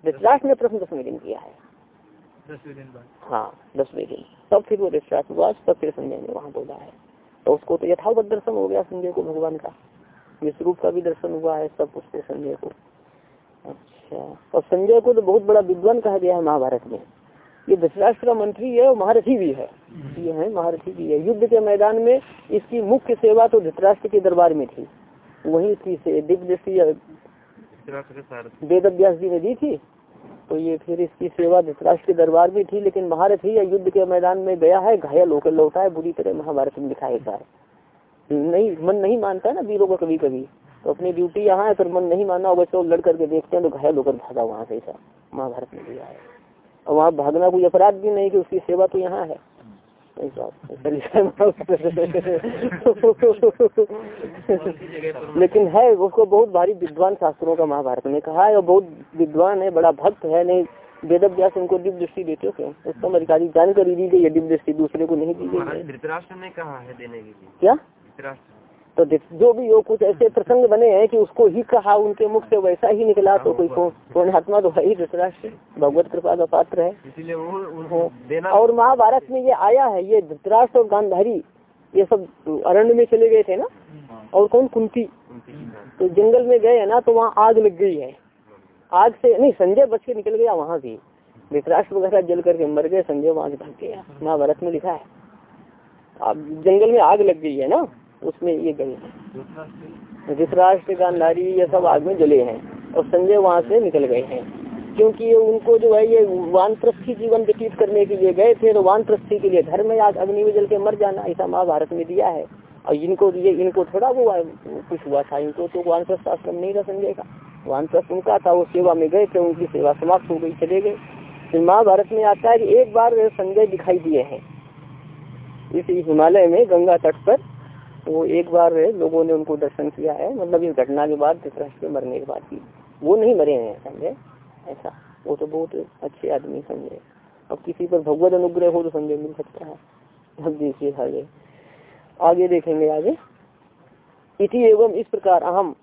धृतराष्ट्र ने प्रश्न दसवें दिन किया है। दसवें दिन हाँ दसवें दिन। तब फिर वो धृतराष्ट्र हुआ तब फिर संजय ने वहाँ बोला है। तो उसको तो यथावत दर्शन हो गया संजय को भगवान का। विश्वरूप का भी दर्शन हुआ है सब उसको संजय को। अच्छा। और संजय को तो बहुत बड़ा विद्वान कहा गया है महाभारत में। ये धृतराष्ट्र का मंत्री है और महारथी भी है। ये है महारथी भी है। युद्ध के मैदान में इसकी मुख्य सेवा तो धृतराष्ट्र के दरबार में थी। वही थी से वेद अभ्यास जी ने दी थी। तो ये फिर इसकी सेवा धृतराष्ट्र के दरबार में थी लेकिन महारथी युद्ध के मैदान में गया है घायल होकर लौटा है बुरी तरह महाभारत में लिखा है। एक बार नहीं मन नहीं मानता है ना वीरों का कभी कभी तो अपनी ड्यूटी यहाँ है फिर मन नहीं मानना होगा तो लड़ करके देखते हैं तो घायल होकर भागा वहाँ से ऐसा। महाभारत में दिया है। और वहाँ भागना कोई अपराध भी नहीं कि उसकी सेवा तो यहाँ है। लेकिन है उसको बहुत भारी विद्वान शास्त्रों का महाभारत में कहा है और बहुत विद्वान है बड़ा भक्त है नहीं वेद व्यास उनको दिव्य दृष्टि देते हो उसका अधिकारी जानकारी दी गई दिव्य दृष्टि दूसरे को नहीं दी गई धृतराष्ट्र ने कहा है देने के लिए। क्या? तो जो भी हो कुछ ऐसे प्रसंग बने हैं कि उसको ही कहा उनके मुख से वैसा ही निकला तो कोई कौन आत्मा तो है ही धृतराष्ट्र भगवत कृपा का पात्र है। इसीलिए और महाभारत में ये आया है ये धृतराष्ट्र और गांधारी ये सब अरण्य में चले गए थे ना? और कौन? कुंती। तो जंगल में गए है ना तो वहाँ आग लग गई है। आग से नहीं संजय बच के निकल गया वहाँ भी। धृतराष्ट्र वगैरह जल करके मर गए संजय वहाँ से भाग गया। महाभारत में लिखा है। जंगल में आग लग गई है ना? उसमें ये गए धृतराष्ट्र गांधारी ये सब आग में जले हैं और संजय वहाँ से निकल गए हैं। क्योंकि ये उनको जो है ये वानप्रस्थी जीवन व्यतीत करने के लिए गए थे तो वानप्रस्थी के लिए धर्म में आग अग्नि में जल के मर जाना ऐसा महाभारत में दिया है। और इनको ये इनको थोड़ा वो कुछ हुआ था इनको तो वानप्रस्थ आश्रम नहीं था संजय का। वानप्रस्थ उनका था वो सेवा में गए थे उनकी सेवा समाप्त हो गई चले गए। फिर महाभारत में आता है कि एक बार संजय दिखाई दिए हैं। इस हिमालय में गंगा तट पर तो एक बार लोगों ने उनको दर्शन किया है। मतलब इस घटना के बाद के मरने के बाद की वो नहीं मरे हैं संजय ऐसा। वो तो बहुत अच्छे आदमी संजय अब किसी पर भगवत अनुग्रह हो तो संजय मिल सकता है। अब देखिए आगे। आगे देखेंगे आगे। इति एवं इस प्रकार अहम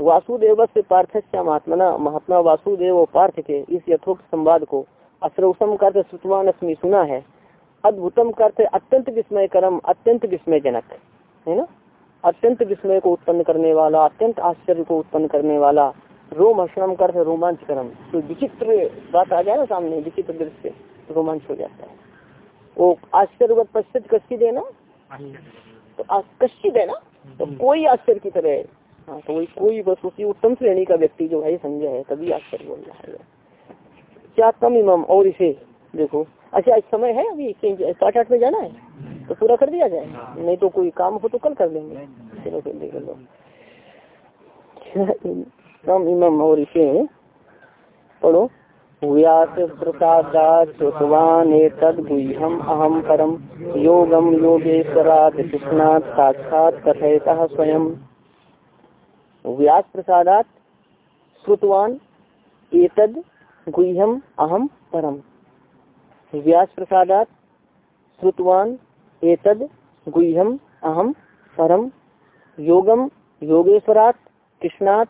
वासुदेव से पार्थस्य महात्मा महात्मा वासुदेव पार्थ के इस यथोक्त संवाद को अश्रौसम करते सुतवान सुना है। अद्भुतम करते अत्यंत विस्मय करम अत्यंत विस्मयजनक। है ना? अत्यंत विस्मय को उत्पन्न करने वाला अत्यंत आश्चर्य को उत्पन्न करने वाला रोम आश्रम कर रोमांच करम। तो विचित्र बात आ जाए ना सामने विचित्र दृश्य रोमांच हो जाता है। वो आश्चर्य पश्चित कश्चित है ना? तो कश्चित है ना? तो कोई आश्चर्य की तरह है। हाँ तो वही कोई बस उसी उत्तम श्रेणी का व्यक्ति जो है संजय है तभी आश्चर्य बोल रहा है। क्या कम इमाम? और इसे देखो। अच्छा समय है अभी? साठ आठ में जाना है? तो पूरा कर दिया जाए? नहीं तो कोई काम हो तो कल कर लेंगे। चलो फिर देख लो। इमाम और इसे पढ़ो। व्यास प्रसादात श्रुतवान अहम परम। योगम योगेश्वरात कृष्णात् साक्षात कथयता स्वयं व्यास प्रसादात श्रुतवान एतद गुह्यम अहम परम। व्यास प्रसादात श्रुतवान एतद गुह्यम अहम परम योगम योगेश्वरात कृष्णात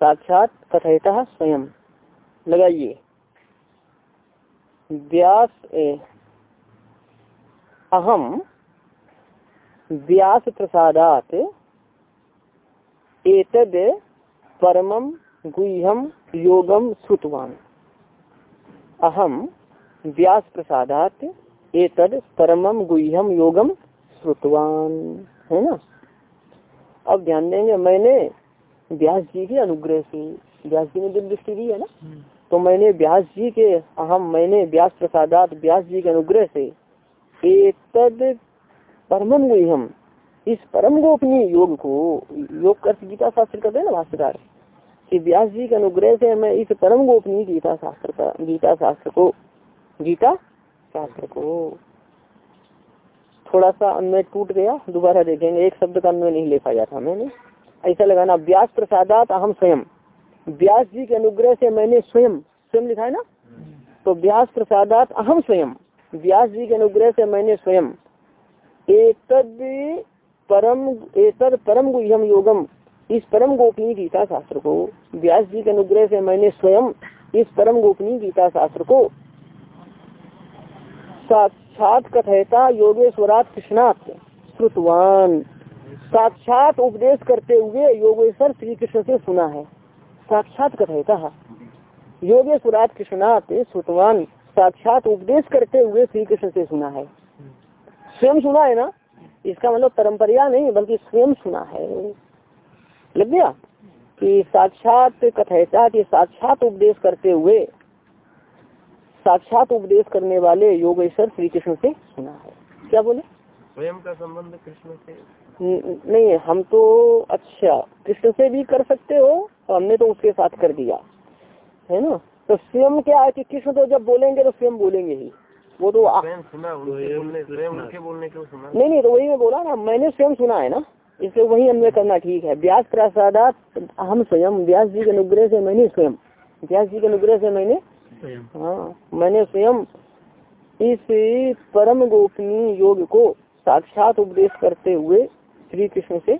साक्षात कथयता स्वयं। लगाइए व्यास अहम व्यास प्रसादात एतद परमम गुह्यम योगम श्रुतवान। अहम व्यास प्रसादात एतद परमम गुह्यम योगम श्रुतवान। है ना? अब ध्यान देंगे मैंने व्यास जी के अनुग्रह से व्यास जी ने दिव्य दृष्टि दी है ना? तो मैंने व्यास जी के अहम मैंने व्यास प्रसादात व्यास जी के अनुग्रह से एतद परमम गुह्यम इस परम गोपनीय योग को योग कर गीता शास्त्र करते हैं ना भाष्यकार? कि व्यास जी के अनुग्रह से मैं इस परम गोपनीय गीता शास्त्र का गीता शास्त्र को गीता शास्त्र को। थोड़ा सा अन्वय टूट गया, दोबारा देखेंगे। एक शब्द का अन्वय नहीं ले पाया था मैंने। ऐसा लगाना व्यास प्रसादात अहम स्वयं। व्यास जी के अनुग्रह से मैंने स्वयं स्वयं लिखा है ना? तो व्यास प्रसादात अहम स्वयं। व्यास जी के अनुग्रह से मैंने स्वयं। एतद परम एतद परम योगम। इस परम गोपनीय गीता शास्त्र को। व्यास जी के अनुग्रह से मैंने स्वयं इस परम गोपनीय गीता शास्त्र को साक्षात कथयता योगेश्वरात कृष्णात श्रुतवान। साक्षात उपदेश करते हुए योगेश्वर श्री कृष्ण से सुना है। साक्षात कथयता योगेश्वरात कृष्णात श्रुतवान। साक्षात उपदेश करते हुए श्री कृष्ण से सुना है। स्वयं सुना है ना? इसका मतलब परंपरा नहीं, बल्कि स्वयं सुना है। लग गया? कि साक्षात कथयता कि साक्षात उपदेश करते हुए साक्षात उपदेश करने वाले योगेश्वर श्री कृष्ण से सुना है। क्या बोले? स्वयं का संबंध कृष्ण से? नहीं हम तो अच्छा कृष्ण से भी कर सकते हो हमने तो उसके साथ कर दिया। है ना? तो स्वयं क्या है कि कृष्ण तो जब बोलेंगे तो स्वयं बोलेंगे ही। वो तो स्वयं सुना बोलने उनके बोलने को सुना? नहीं नहीं तो वही मैं बोला ना मैंने स्वयं सुना है ना। इसलिए वही हमने करना ठीक है। व्यास प्रसादात हम स्वयं व्यास जी के अनुग्रह से मैंने स्वयं। व्यास जी के अनुग्रह से मैंने हाँ मैंने स्वयं इस परम गोपनीय योग को साक्षात उपदेश करते हुए श्री कृष्ण से,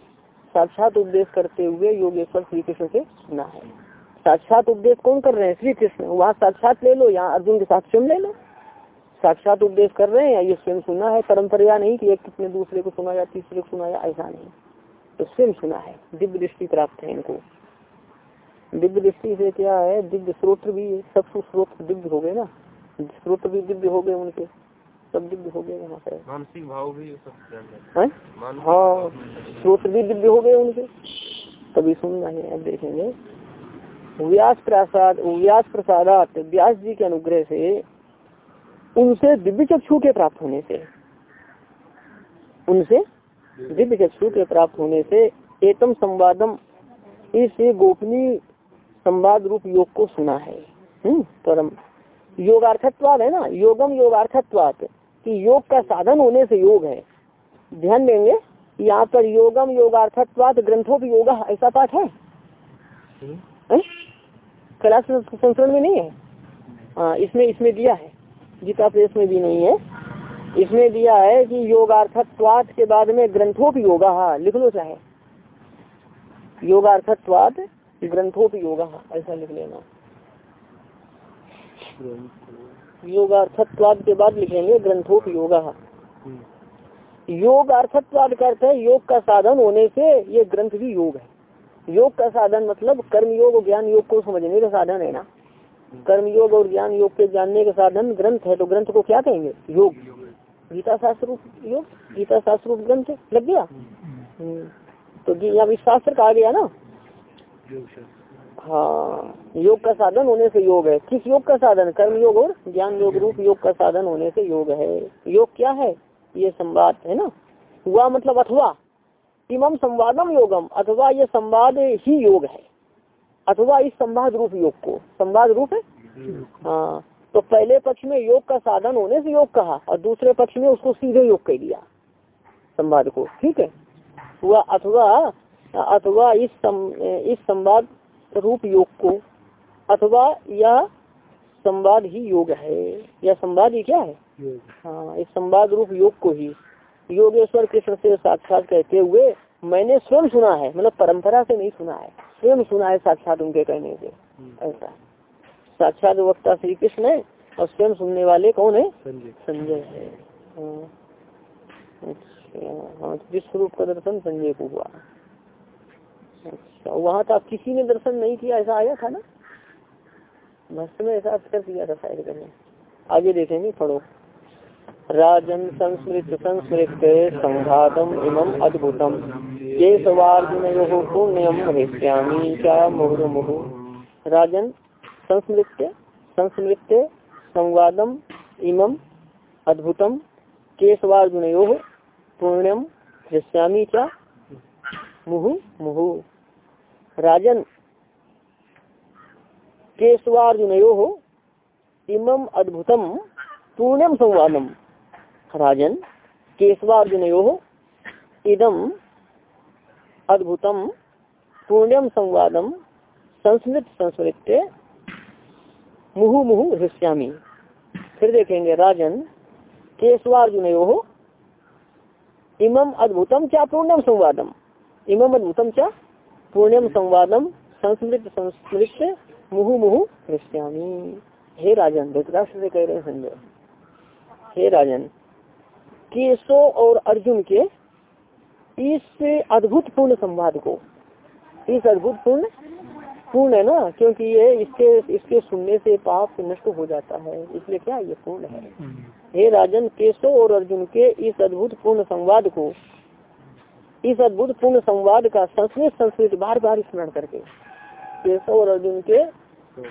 साक्षात उपदेश करते हुए योगेश्वर श्री कृष्ण से सुना है। साक्षात उपदेश कौन कर रहे हैं? श्री कृष्ण वहाँ साक्षात ले लो, यहाँ अर्जुन के साथ स्वयं ले लो। साक्षात उपदेश कर रहे हैं ये स्वयं सुना है? परंपरा नहीं कि एक कितने दूसरे को सुनाया, तीसरे को सुनाया, ऐसा नहीं। तो स्वयं सुना है। दिव्य दृष्टि प्राप्त है इनको। दिव्य दृष्टि से क्या है? दिव्य स्रोत भी सब स्रोत दिव्य हो गए ना? स्रोत भी दिव्य हो गए उनके। सब दिव्य हो गए यहाँ पे। मानसिक भाव भी हाँ स्रोत भी दिव्य हो गए उनके। तभी सुनना है अब देखेंगे। व्यास प्रसाद व्यास प्रसादात व्यास जी के अनुग्रह से उनसे दिव्य चक्षु के प्राप्त होने से उनसे दिव्य चक्षु के प्राप्त होने से एकम संवादम इस गोपनीय संवाद रूप योग को सुना है। हम्म परम। योगार्थत्वाद है ना? योगम योगार्थत्वाद कि योग का साधन होने से योग है। ध्यान देंगे। यहाँ पर योगम योगार्थत्वाद ग्रंथों की योगा ऐसा पाठ है, है? कला संस्करण में नहीं है? हाँ इसमें इसमें दिया है। गीता प्रेस में भी नहीं है। इसमें दिया है कि योगार्थत्वाद के बाद में ग्रंथों की योगा। हाँ लिख लो चाहे। योगार्थत्वाद ग्रंथों की योगा ऐसा लिख लेना। योगार्थत्वाद के बाद लिखेंगे ग्रंथों की योगा योग अर्थत्वाद का अर्थ है योग का साधन होने से ये ग्रंथ भी योग है। योग का साधन मतलब कर्म योग और ज्ञान योग को समझने का साधन है ना। कर्म योग और ज्ञान योग के जानने का साधन ग्रंथ है तो ग्रंथ को क्या कहेंगे? योग। गीता शास्त्र योग? गीता शास्त्र रूप ग्रंथ? लग गया? हम्म। तो यहाँ भी शास्त्र कहा गया ना। हाँ योग का साधन होने से योग है। किस योग का साधन? कर्म योग और ज्ञान योग रूप योग का साधन होने से योग है। योग क्या है? ये संवाद, है ना? हुआ मतलब अथवा। इमम संवादम योगम, अथवा ये संवाद ही योग है। अथवा इस संवाद रूप योग को। संवाद रूप है? हाँ तो पहले पक्ष में योग का साधन होने से योग कहा, और दूसरे पक्ष में उसको सीधे योग कह दिया संवाद को। ठीक है? हुआ अथवा अथवा इस सम, इस संवाद रूप योग को अथवा यह संवाद ही योग है। यह संवाद ही क्या है? हाँ इस संवाद रूप योग को ही। योगेश्वर कृष्ण से साक्षात कहते हुए मैंने स्वयं सुना है मतलब परंपरा से नहीं सुना है स्वयं सुना है साक्षात उनके कहने से। ऐसा। साक्षात वक्ता श्री कृष्ण है और स्वयं सुनने वाले कौन है? संजय। है। हाँ। अच्छा हाँ विश्व रूप का दर्शन संजय को हुआ। अच्छा वहाँ तो किसी ने दर्शन नहीं किया, ऐसा आया था ना? भक्त में ऐसा कर दिया था शायद करने आगे देखेंगे, पढ़ो। राजन संस्मृत संस्मृत संघातम इमम अद्भुतम। ये सवार्जुन पुण्यम हृष्यामी क्या मुहु मुहु राजन संस्मृत संस्मृत संवादम इमम अद्भुतम। केशवार्जुन पुण्यम हृष्यामी क्या मुहु मुहु राजन, केशवार्जुनयो हो इमम अद्भुतम पूर्णम संवादम। राजन, केशवार्जुनयो हो इदम अद्भुतम पूर्णम संवादम संस्मृत संस्मृत मुहु मुहु हृष्यामी। फिर देखेंगे राजन, केशवार्जुनयो हो इमम अद्भुतम क्या पूर्णम संवादम। इमम अद्भुतम क्या पुण्यम संवादम संस्मृत संस्मृत मुहु मुहु हृष्यामी हे राजन धृतराष्ट्र से कह रहे हैं संजय। हे राजन केशो और अर्जुन के इस अद्भुत पूर्ण संवाद को इस अद्भुत पूर्ण पूर्ण है ना? क्योंकि ये इसके इसके सुनने से पाप नष्ट हो जाता है। इसलिए क्या ये पूर्ण है? हे राजन केशो और अर्जुन के इस अद्भुत पूर्ण संवाद को इस अद्भुत पूर्ण संवाद का संस्कृत संस्कृत बार बार स्मरण करके। केशव और अर्जुन के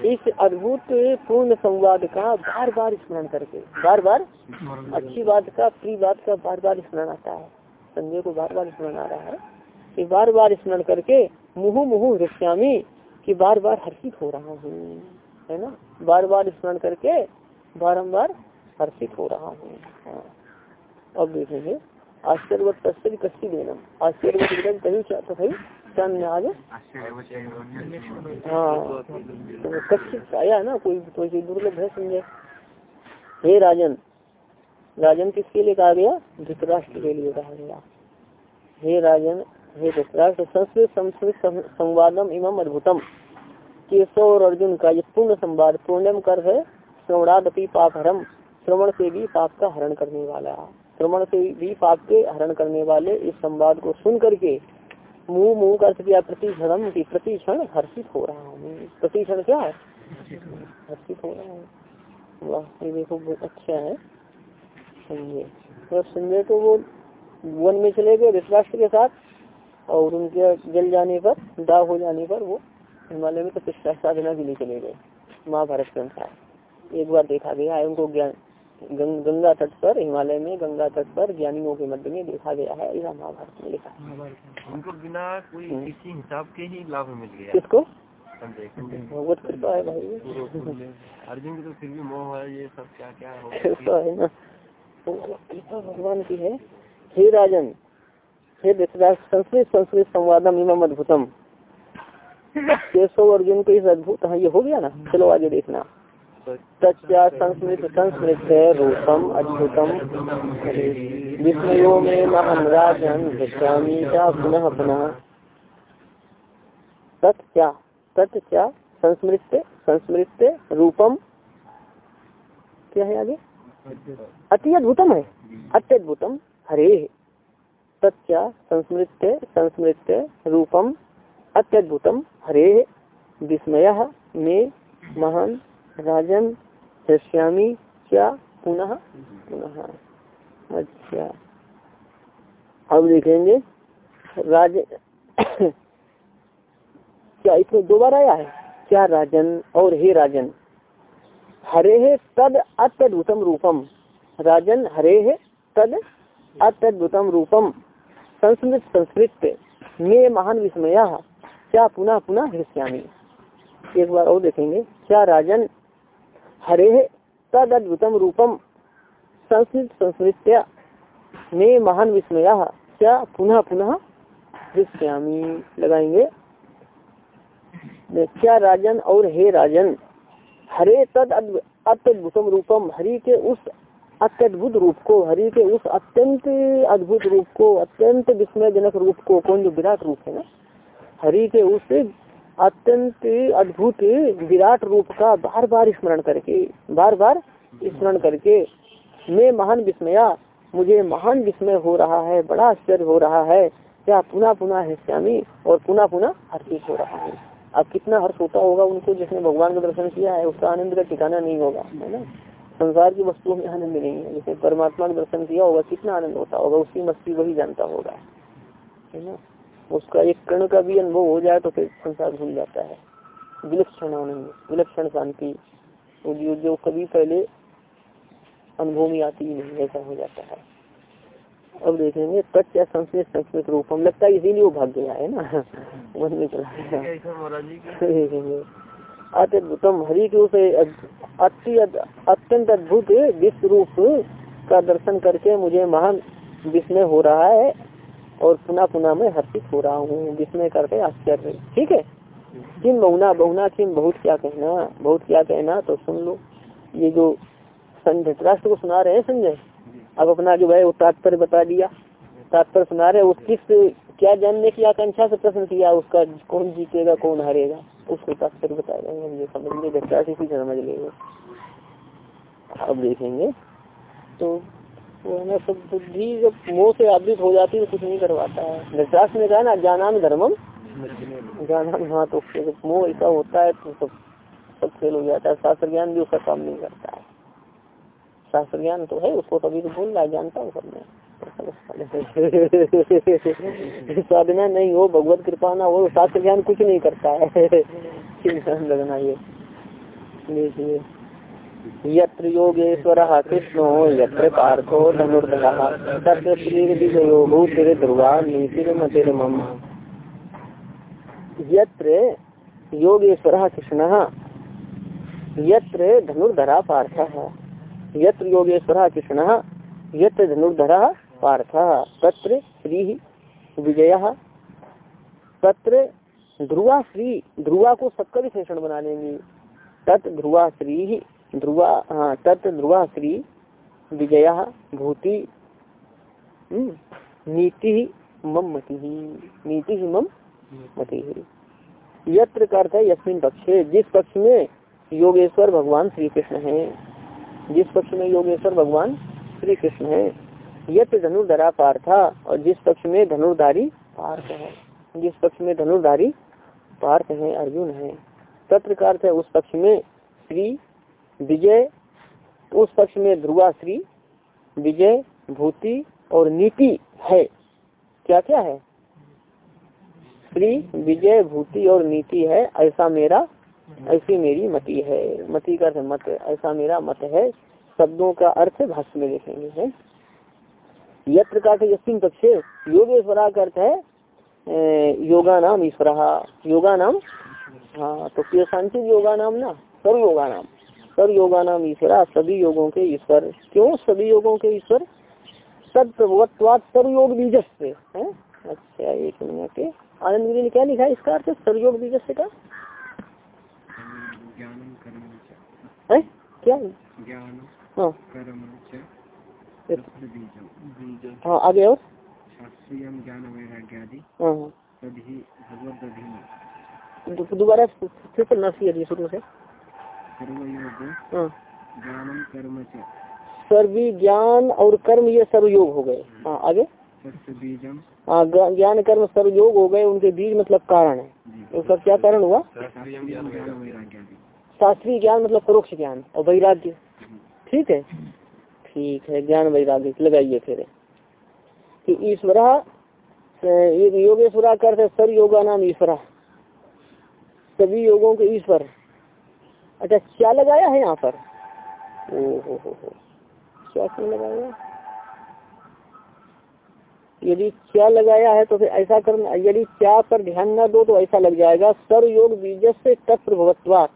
इस अद्भुत पूर्ण संवाद का बार बार स्मरण करके। बार बार अच्छी बात का, प्रिय बात का बार बार स्मरण आता है। संजय को बार बार स्मरण आ रहा है। कि बार बार स्मरण करके मुहु मुहु हृष्यामी कि बार बार हर्षित हो रहा हूँ, है ना? बार बार स्मरण करके बारम्बार हर्षित हो रहा हूँ। हाँ। अब देखेंगे। आश्चर्य तस्वीर कस्ती देना आश्चर्य कहीं तो भाई चंद हाँ। तो आया ना कोई कोई दुर्लभ है समझे हे राजन। राजन किसके लिए कहा गया? धृतराष्ट्र के लिए कहा गया। हे राजन, हे धृतराष्ट्र, संस्कृत संस्कृत संवादम इमम अद्भुतम। केशव और अर्जुन का ये पूर्ण संवाद, पूर्णम कर है, श्रवणादपि पाप हरम श्रवण से भी पाप का हरण करने वाला। श्रवण से भी पाप के हरण करने वाले इस संवाद को सुन करके मुँह मुँह का किया प्रति क्षण की प्रति क्षण हर्षित हो रहा हूँ प्रति क्षण क्या है? हर्षित हो रहा हूँ। वाह, ये देखो, बहुत अच्छा है। संजय तो संजय को वो वन में चले गए धृतराष्ट्र के साथ और उनके जल जाने पर दाव हो जाने पर वो हिमालय में तो साधना के लिए चले गए। महाभारत के अनुसार एक बार देखा गया है उनको ज्ञान गंग, गंगा तट पर हिमालय में गंगा तट पर ज्ञानियों के मध्य में देखा गया है ऐसा महाभारत में लिखा है। उनको बिना कोई हम्म। किसी हिसाब के ही लाभ मिल गया। किसको? भगवत कृपा है भाई। अर्जुन की तो फिर भी मोह है ये सब क्या क्या है ना। तो कृपा भगवान की है। हे राजन हे संस्कृत संस्कृत संवादम इमम अद्भुतम। केशव अर्जुन को इस अद्भुत हाँ ये हो गया ना? चलो आगे देखना। संस्मृत संस्मृत रूपम अद्भुतम। विस्मयो में महम राजन दृश्यामी क्या पुनः पुनः। संस्मृत संस्मृत रूपम। क्या है आगे? अति अद्भुतम है। अत्यद्भुतम हरे। तत्या संस्मृत संस्मृत रूपम। अत्यद्भुतम हरे। विस्मय में महान राजन हृष्यामी क्या? पुनः? पुनः। अच्छा। अब देखेंगे। राज क्या इसमें दो बार आया है? क्या राजन और हे राजन? हरे है तद अत्यद्भुतम रूपम। राजन, हरे है तद अत्यद्भुतम रूपम। संस्कृत संस्कृत में महान विस्मया। क्या पुनः पुनः हृष्यामी एक बार और देखेंगे। क्या राजन हरे तद अद्भुतम रूपम संस्कृत संस्कृत्या में महान विस्मया। क्या पुनः पुनः दृश्यामी? लगाएँगे। क्या राजन और हे राजन, हरे तद अत्यद्भुतम रूपम हरि के उस अत्यद्भुत रूप को, हरि के उस अत्यंत अद्भुत रूप को, अत्यंत विस्मयजनक रूप को, कौन जो विराट रूप है ना? हरि के उस अत्यंत अद्भुत विराट रूप का बार बार स्मरण करके बार बार स्मरण करके, मैं महान विस्मया, मुझे महान विस्मय हो रहा है, बड़ा आश्चर्य हो रहा है, क्या पुनः पुनः हृष्यामी और पुनः पुनः हर्षित हो रहा है। अब कितना हर्ष होता होगा उनको जिसने भगवान का दर्शन किया है, उसका आनंद का ठिकाना नहीं होगा, है ना? संसार की वस्तुओं में आनंद नहीं है, जिसने परमात्मा का दर्शन किया होगा, कितना आनंद होता होगा, उसकी मस्ती वही जानता होगा, है ना? उसका एक कर्ण का भी अनुभव हो जाए तो फिर संसार भूल जाता है। विलक्षण आनंद विलक्षण शांति। जो जो कभी पहले अनुभव में आती ही नहीं ऐसा हो जाता है। अब देखेंगे तथ्य संस्कृत संस्कृत रूप हम लगता है इसीलिए वो भाग गया है ना। मन में चला देखेंगे। अत्यद्भुतम हरि के उसे अत्यंत अद्भुत विश्व रूप का दर्शन करके मुझे महान विस्मय हो रहा है। और पुनः पुनः मैं हर्षित हो रहा हूँ विस्मय करके आश्चर्य। ठीक है? किम बहुना बहुना किम, बहुत क्या कहना, बहुत क्या कहना तो सुन लो। ये जो धृतराष्ट्र को सुना रहे हैं संजय? अब अपना जो है, वो तात्पर्य बता दिया। तात्पर्य सुना रहे उस किस, क्या जानने की आकांक्षा से प्रश्न किया, उसका कौन जीतेगा, कौन हारेगा? उसको तात्पर्य बताएगा हम, ये समझ लेंगे समझ लेंगे अब देखेंगे। तो वो ना सब बुद्धि जब मोह से आवृत हो जाती है तो कुछ नहीं करवाता है। धृतराष्ट्र ने कहा ना जाना धर्मम। जाना हाँ तो जब मोह ऐसा होता है तो सब सब फेल हो जाता है। शास्त्र ज्ञान भी उसका काम नहीं करता है। शास्त्र ज्ञान तो है, उसको तभी तो बोल रहा है, जानता हूँ सब मैं। साधना नहीं हो, भगवत कृपा ना हो, शास्त्र ज्ञान कुछ नहीं करता है। लगना ये। यत्र योगेश्वर कृष्णो, यत्र पार्थो धनुर्धर तत्र ध्रुवा यत्र योगेश्वर कृष्ण, यत्र धनुर्धरा पार्थ। यत्र योगेश्वर कृष्ण, यत्र धनुर्धरा पार्थ। तत्र श्री विजय तत्र ध्रुवा श्री, ध्रुवा को सबका विशेषण बना लेंगे। तत् ध्रुवा श्री ध्रुवा हाँ तत् ध्रुवा श्री विजय भूति नीति मम मति, नीति ही मम मति। यत्र का अर्थ है, यस्मिन पक्षे, जिस पक्ष में योगेश्वर भगवान श्री कृष्ण है, जिस पक्ष में योगेश्वर भगवान श्री कृष्ण है, यत्र धनुर्धरा पार्था और जिस पक्ष में धनुर्धारी पार्थ है, जिस पक्ष में धनुर्धारी पार्थ है, अर्जुन है, तत्र का अर्थ है, उस पक्ष में श्री विजय, उस पक्ष में ध्रुवा श्री, विजय, भूति और नीति है। क्या क्या है? श्री, विजय, भूति और नीति है, ऐसा मेरा, ऐसी मेरी मति है। मति का मत, ऐसा मेरा मत है। शब्दों का अर्थ भाष्य में देखेंगे है। यत्र का यस्मिन पक्षे, योगेश्वरा का अर्थ है योगा नाम ईश्वर। योगा नाम हाँ तो शांति योगा नाम ना? सर्व योगा नाम सर्व योगा नाम ईश्वर सभी योगों के ईश्वर। क्यों सभी योगों के ईश्वर? सत्प्रभुत्वाद सर्वयोग बीज से है? अच्छा एक मिनट। आनंद गिरी ने क्या लिखा है इसका अर्थ? सर्वयोग बीज से का है? क्या? हाँ। हाँ आगे और। ज्ञान वैराग्यादि हाँ दोबारा फिर पढ़ना चाहिए शुरू से। हाँ सर्वी ज्ञान और कर्म ये सर्वयोग हो गए। हाँ आगे। हाँ ज्ञान कर्म सर्वयोग हो गए उनके बीज मतलब कारण है। उसका क्या कारण हुआ? शास्त्रीय ज्ञान मतलब परोक्ष ज्ञान और वैराग्य। ठीक है? ठीक है ज्ञान वैराग्य लगाइए फिर। कि ईश्वरा योगेश्वरा करते सर योगा नाम ईश्वरा। सभी योगों के ईश्वर। अच्छा क्या लगाया है यहाँ पर? हो हो हो। क्या क्यों लगाया? यदि क्या लगाया है तो फिर ऐसा करना यदि क्या पर ध्यान न दो तो ऐसा लग जाएगा सर योग बीज से तत्प्रभवत्वात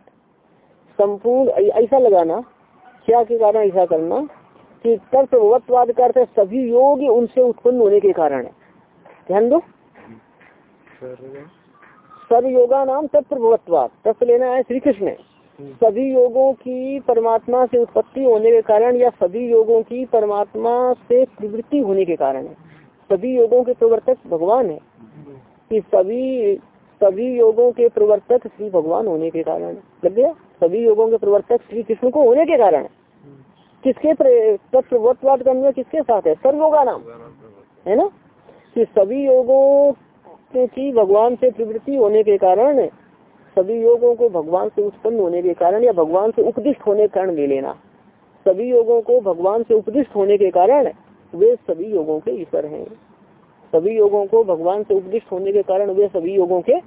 संपूर्ण ऐसा लगाना क्या के कारण ऐसा करना कि तत्प्रभवत्वाद का अर्थ सभी योग उनसे उत्पन्न होने के कारण है। ध्यान दो। सर्व योगा नाम तत्प्रभवत्वाद तत्व लेना है श्री कृष्ण सभी योगों की परमात्मा से उत्पत्ति होने के कारण या सभी योगों की परमात्मा से प्रवृत्ति होने के कारण है। सभी योगों के प्रवर्तक भगवान है। कि सभी सभी योगों के प्रवर्तक श्री भगवान होने के कारण लग गया? सभी योगों के प्रवर्तक श्री कृष्ण को होने के कारण किसके तत्वत्वाद करने किसके साथ है? सर्वयोगा नाम। है ना? कि सभी योगों की भगवान से प्रवृत्ति होने के कारण सभी योगों को भगवान से उत्पन्न होने के कारण या भगवान से उपदिष्ट होने के कारण ले लेना। सभी योगों को भगवान से उपदिष्ट होने के कारण वे सभी योगों के ईश्वर हैं। सभी योगों को भगवान से उपदिष्ट होने के कारण वे सभी योगों के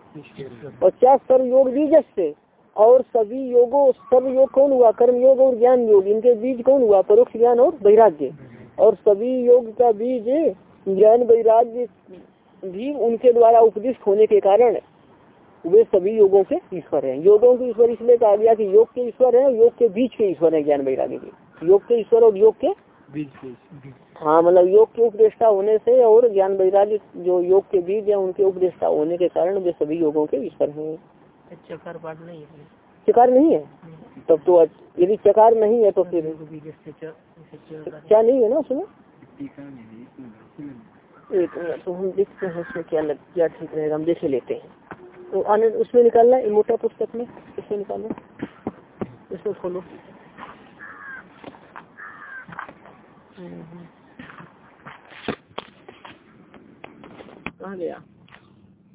और क्या सर्व योग बीज से और सभी योगों सर्व योग कौन हुआ? कर्म योग और ज्ञान योग। इनके बीज कौन हुआ? परोक्ष ज्ञान और वैराग्य। और सभी योग का बीज ज्ञान, वैराग्य भी उनके द्वारा उपदिष्ट होने के कारण वे सभी योगों के ईश्वर हैं। योगों के ईश्वर इसलिए कहा गया कि योग के ईश्वर है योग के बीच के ईश्वर है ज्ञान वैराग्य के। योग के ईश्वर और योग के बीज हाँ मतलब योग के उपदेष्टा होने से और ज्ञान वैराग्य जो योग के बीज या उनके उपदेष्टा होने के कारण वे सभी योगों के ईश्वर हैं। चकार नहीं है। चकार नहीं है? तब तो यदि चकार नहीं है तो फिर क्या नहीं है ना उसमें? एक मिनट तो हम देखते हैं उसमें क्या लग क्या ठीक रहेगा हम देखे लेते हैं। तो आने उसमें निकालना है मोटा पुस्तक में इसमें निकालना इसमें खोलो। कहा गया?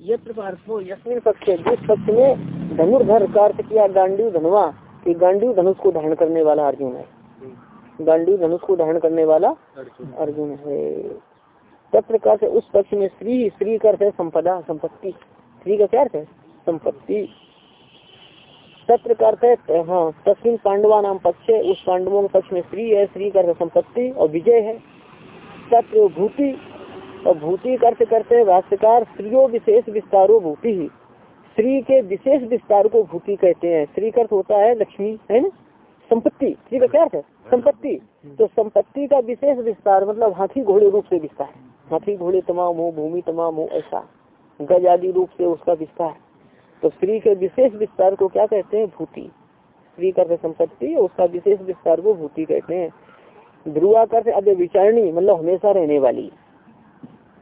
यत्र पार्थो यस्मिन पक्ष जिस पक्ष में धनुर्धर का अर्थ किया गांडी धनुआ कि गांडी धनुष को धारण करने वाला अर्जुन है। गांडी धनुष को धारण करने वाला अर्जुन। है। तत्र का उस पक्ष में स्त्री स्त्री का अर्थ है संपदा संपत्ति। स्त्री का क्या अर्थ है? संपत्ति। तत्र का अर्थ है हाँ तस्वीन पांडवा नाम पक्ष है, उस पांडवों के पक्ष में स्त्री है, स्त्री का अर्थ संपत्ति और विजय है। तत्र भूति, और भूति का अर्थ करते हैं भाष्यकार, स्त्रियों विशेष विस्तारो भूति ही। स्त्री के विशेष विस्तार को भूति कहते हैं। स्त्री का अर्थ होता है लक्ष्मी, है ना? संपत्ति। स्त्री का क्या अर्थ है? संपत्ति। तो संपत्ति का विशेष विस्तार मतलब हाथी घोड़े रूप से विस्तार हाथी घोड़े तमाम हो, भूमि तमाम हो, ऐसा। गज आदि रूप से उसका विस्तार। तो स्त्री के विशेष विस्तार को क्या कहते हैं? भूति। स्त्री का संपत्ति, उसका विशेष विस्तार को भूति कहते हैं। ध्रुआ कर अव्य विचारणी मतलब हमेशा रहने वाली।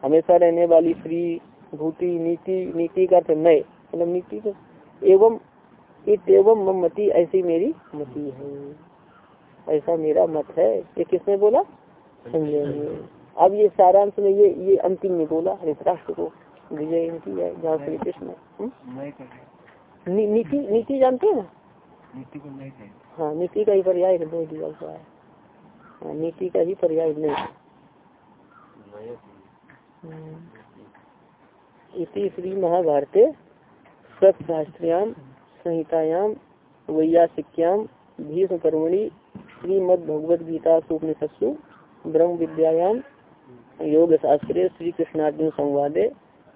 हमेशा रहने वाली स्त्री, भूति, नीति नीति का अर्थ नए मतलब नीति तो एवं एवं मती, ऐसी मेरी मति है। ऐसा मेरा मत है। ये किसने बोला? संजय अब ये सारांश में ये ये अंतिम में बोला धृतराष्ट्र को। विजय इनकी है जहाँ श्री कृष्ण नीति नीति जानते हैं नीति को नहीं हाँ नीति का ही पर्याय नहीं दिया हुआ है। हाँ, नीति का ही पर्याय नहीं इसी श्री महाभारते सत्शास्त्रियाम संहितायाम वैयासिक्याम भीष्म कर्मणि श्रीमद भगवद गीता सुपनिषत्सु ब्रह्म विद्यायाम योग शास्त्रे श्री कृष्णार्जुन संवादे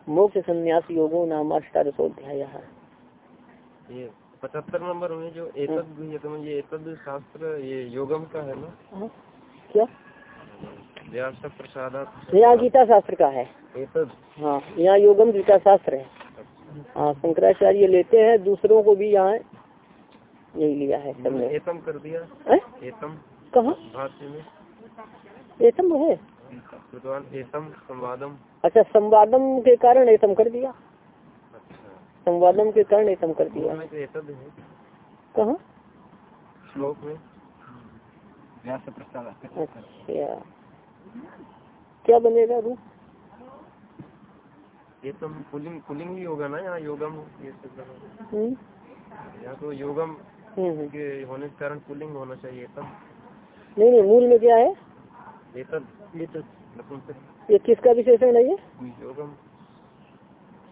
मोक्ष संन्यास योगो नाम अष्टादशोध्याय। ये पचहत्तर नंबर में जो एकद तो ये एकद शास्त्र ये योगम का है ना? हाँ, क्या? यहाँ गीता शास्त्र का है। हाँ यहाँ योगम गीता शास्त्र है। हाँ शंकराचार्य लेते हैं दूसरों को भी यहाँ यही लिया है सबने। एतम कर दिया? है? एतम? कहाँ? एतम है? अच्छा संवादम के कारण एतम कर दिया। अच्छा। संवादम के कारण एतम कर दिया। तो है। कहाँ? श्लोक में। व्यास प्रसाद अच्छा। क्या बनेगा रूप? ये तो पुलिंग पुलिंग भी होगा ना यहाँ योगम ये सब हम्म। यहाँ तो योगम हम्म, हम्म। के होने के कारण पुलिंग होना चाहिए तब नहीं नहीं मूल में क्या है? ये तब नपुंसक ये किसका विशेषण है ये? योगम।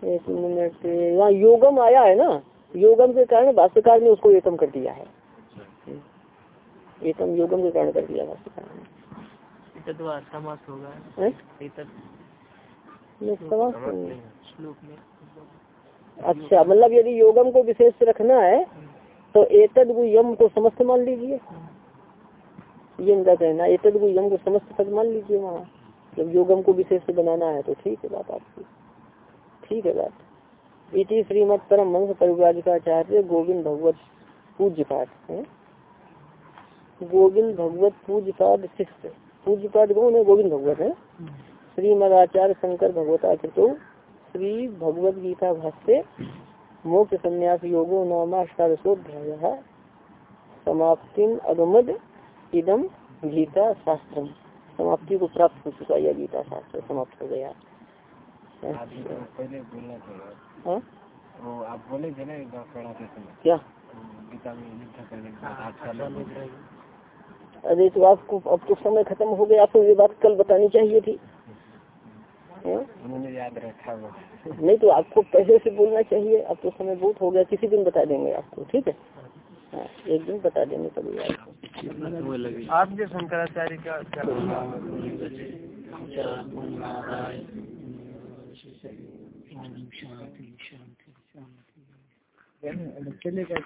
एक मिनट वहाँ योगम आया है ना? योगम के कारण भाष्यकार ने उसको एकम कर दिया है। एकम योगम के कारण कर दिया भाष्यकार ने। हैं? में। अच्छा मतलब यदि योगम को विशेष रखना है तो एतद यम को समस्त मान लीजिए। ये इनका कहना है एतद गु यम को समस्त पद मान लीजिए वहाँ। जब योगम को विशेष बनाना है तो ठीक है बात आपकी। ठीक है बात। इति श्रीमद परम हंस परिव्राजकाचार्य गोविंद भगवत पूज्य पाठ है? गोविंद भगवत पूज्य पाद शिष्य पूज्य पाद कौन है? गोविंद भगवत, है? श्रीमद आचार्य शंकर भगवता कृतो श्री भगवद गीता भाष्य मोक्ष संन्यास योगो नामाष्टादशोध्याय समाप्ति अगमद इदम गीता शास्त्रम समाप्ति को प्राप्त हो चुका यह गीता शास्त्र समाप्त हो गया? पहले बोलना पड़ेगा हाँ? आप बोले थे ना क्या? का अरे तो आपको अब तो समय खत्म हो गया आपको ये बात कल बतानी चाहिए थी। हाँ? उन्होंने याद रखा वो। नहीं तो आपको पहले से बोलना चाहिए अब तो समय बहुत हो गया किसी दिन बता देंगे आपको ठीक हाँ, एक दिन बता देंगे कभी आपको आप जो शंकराचार्य का क्या चलेगा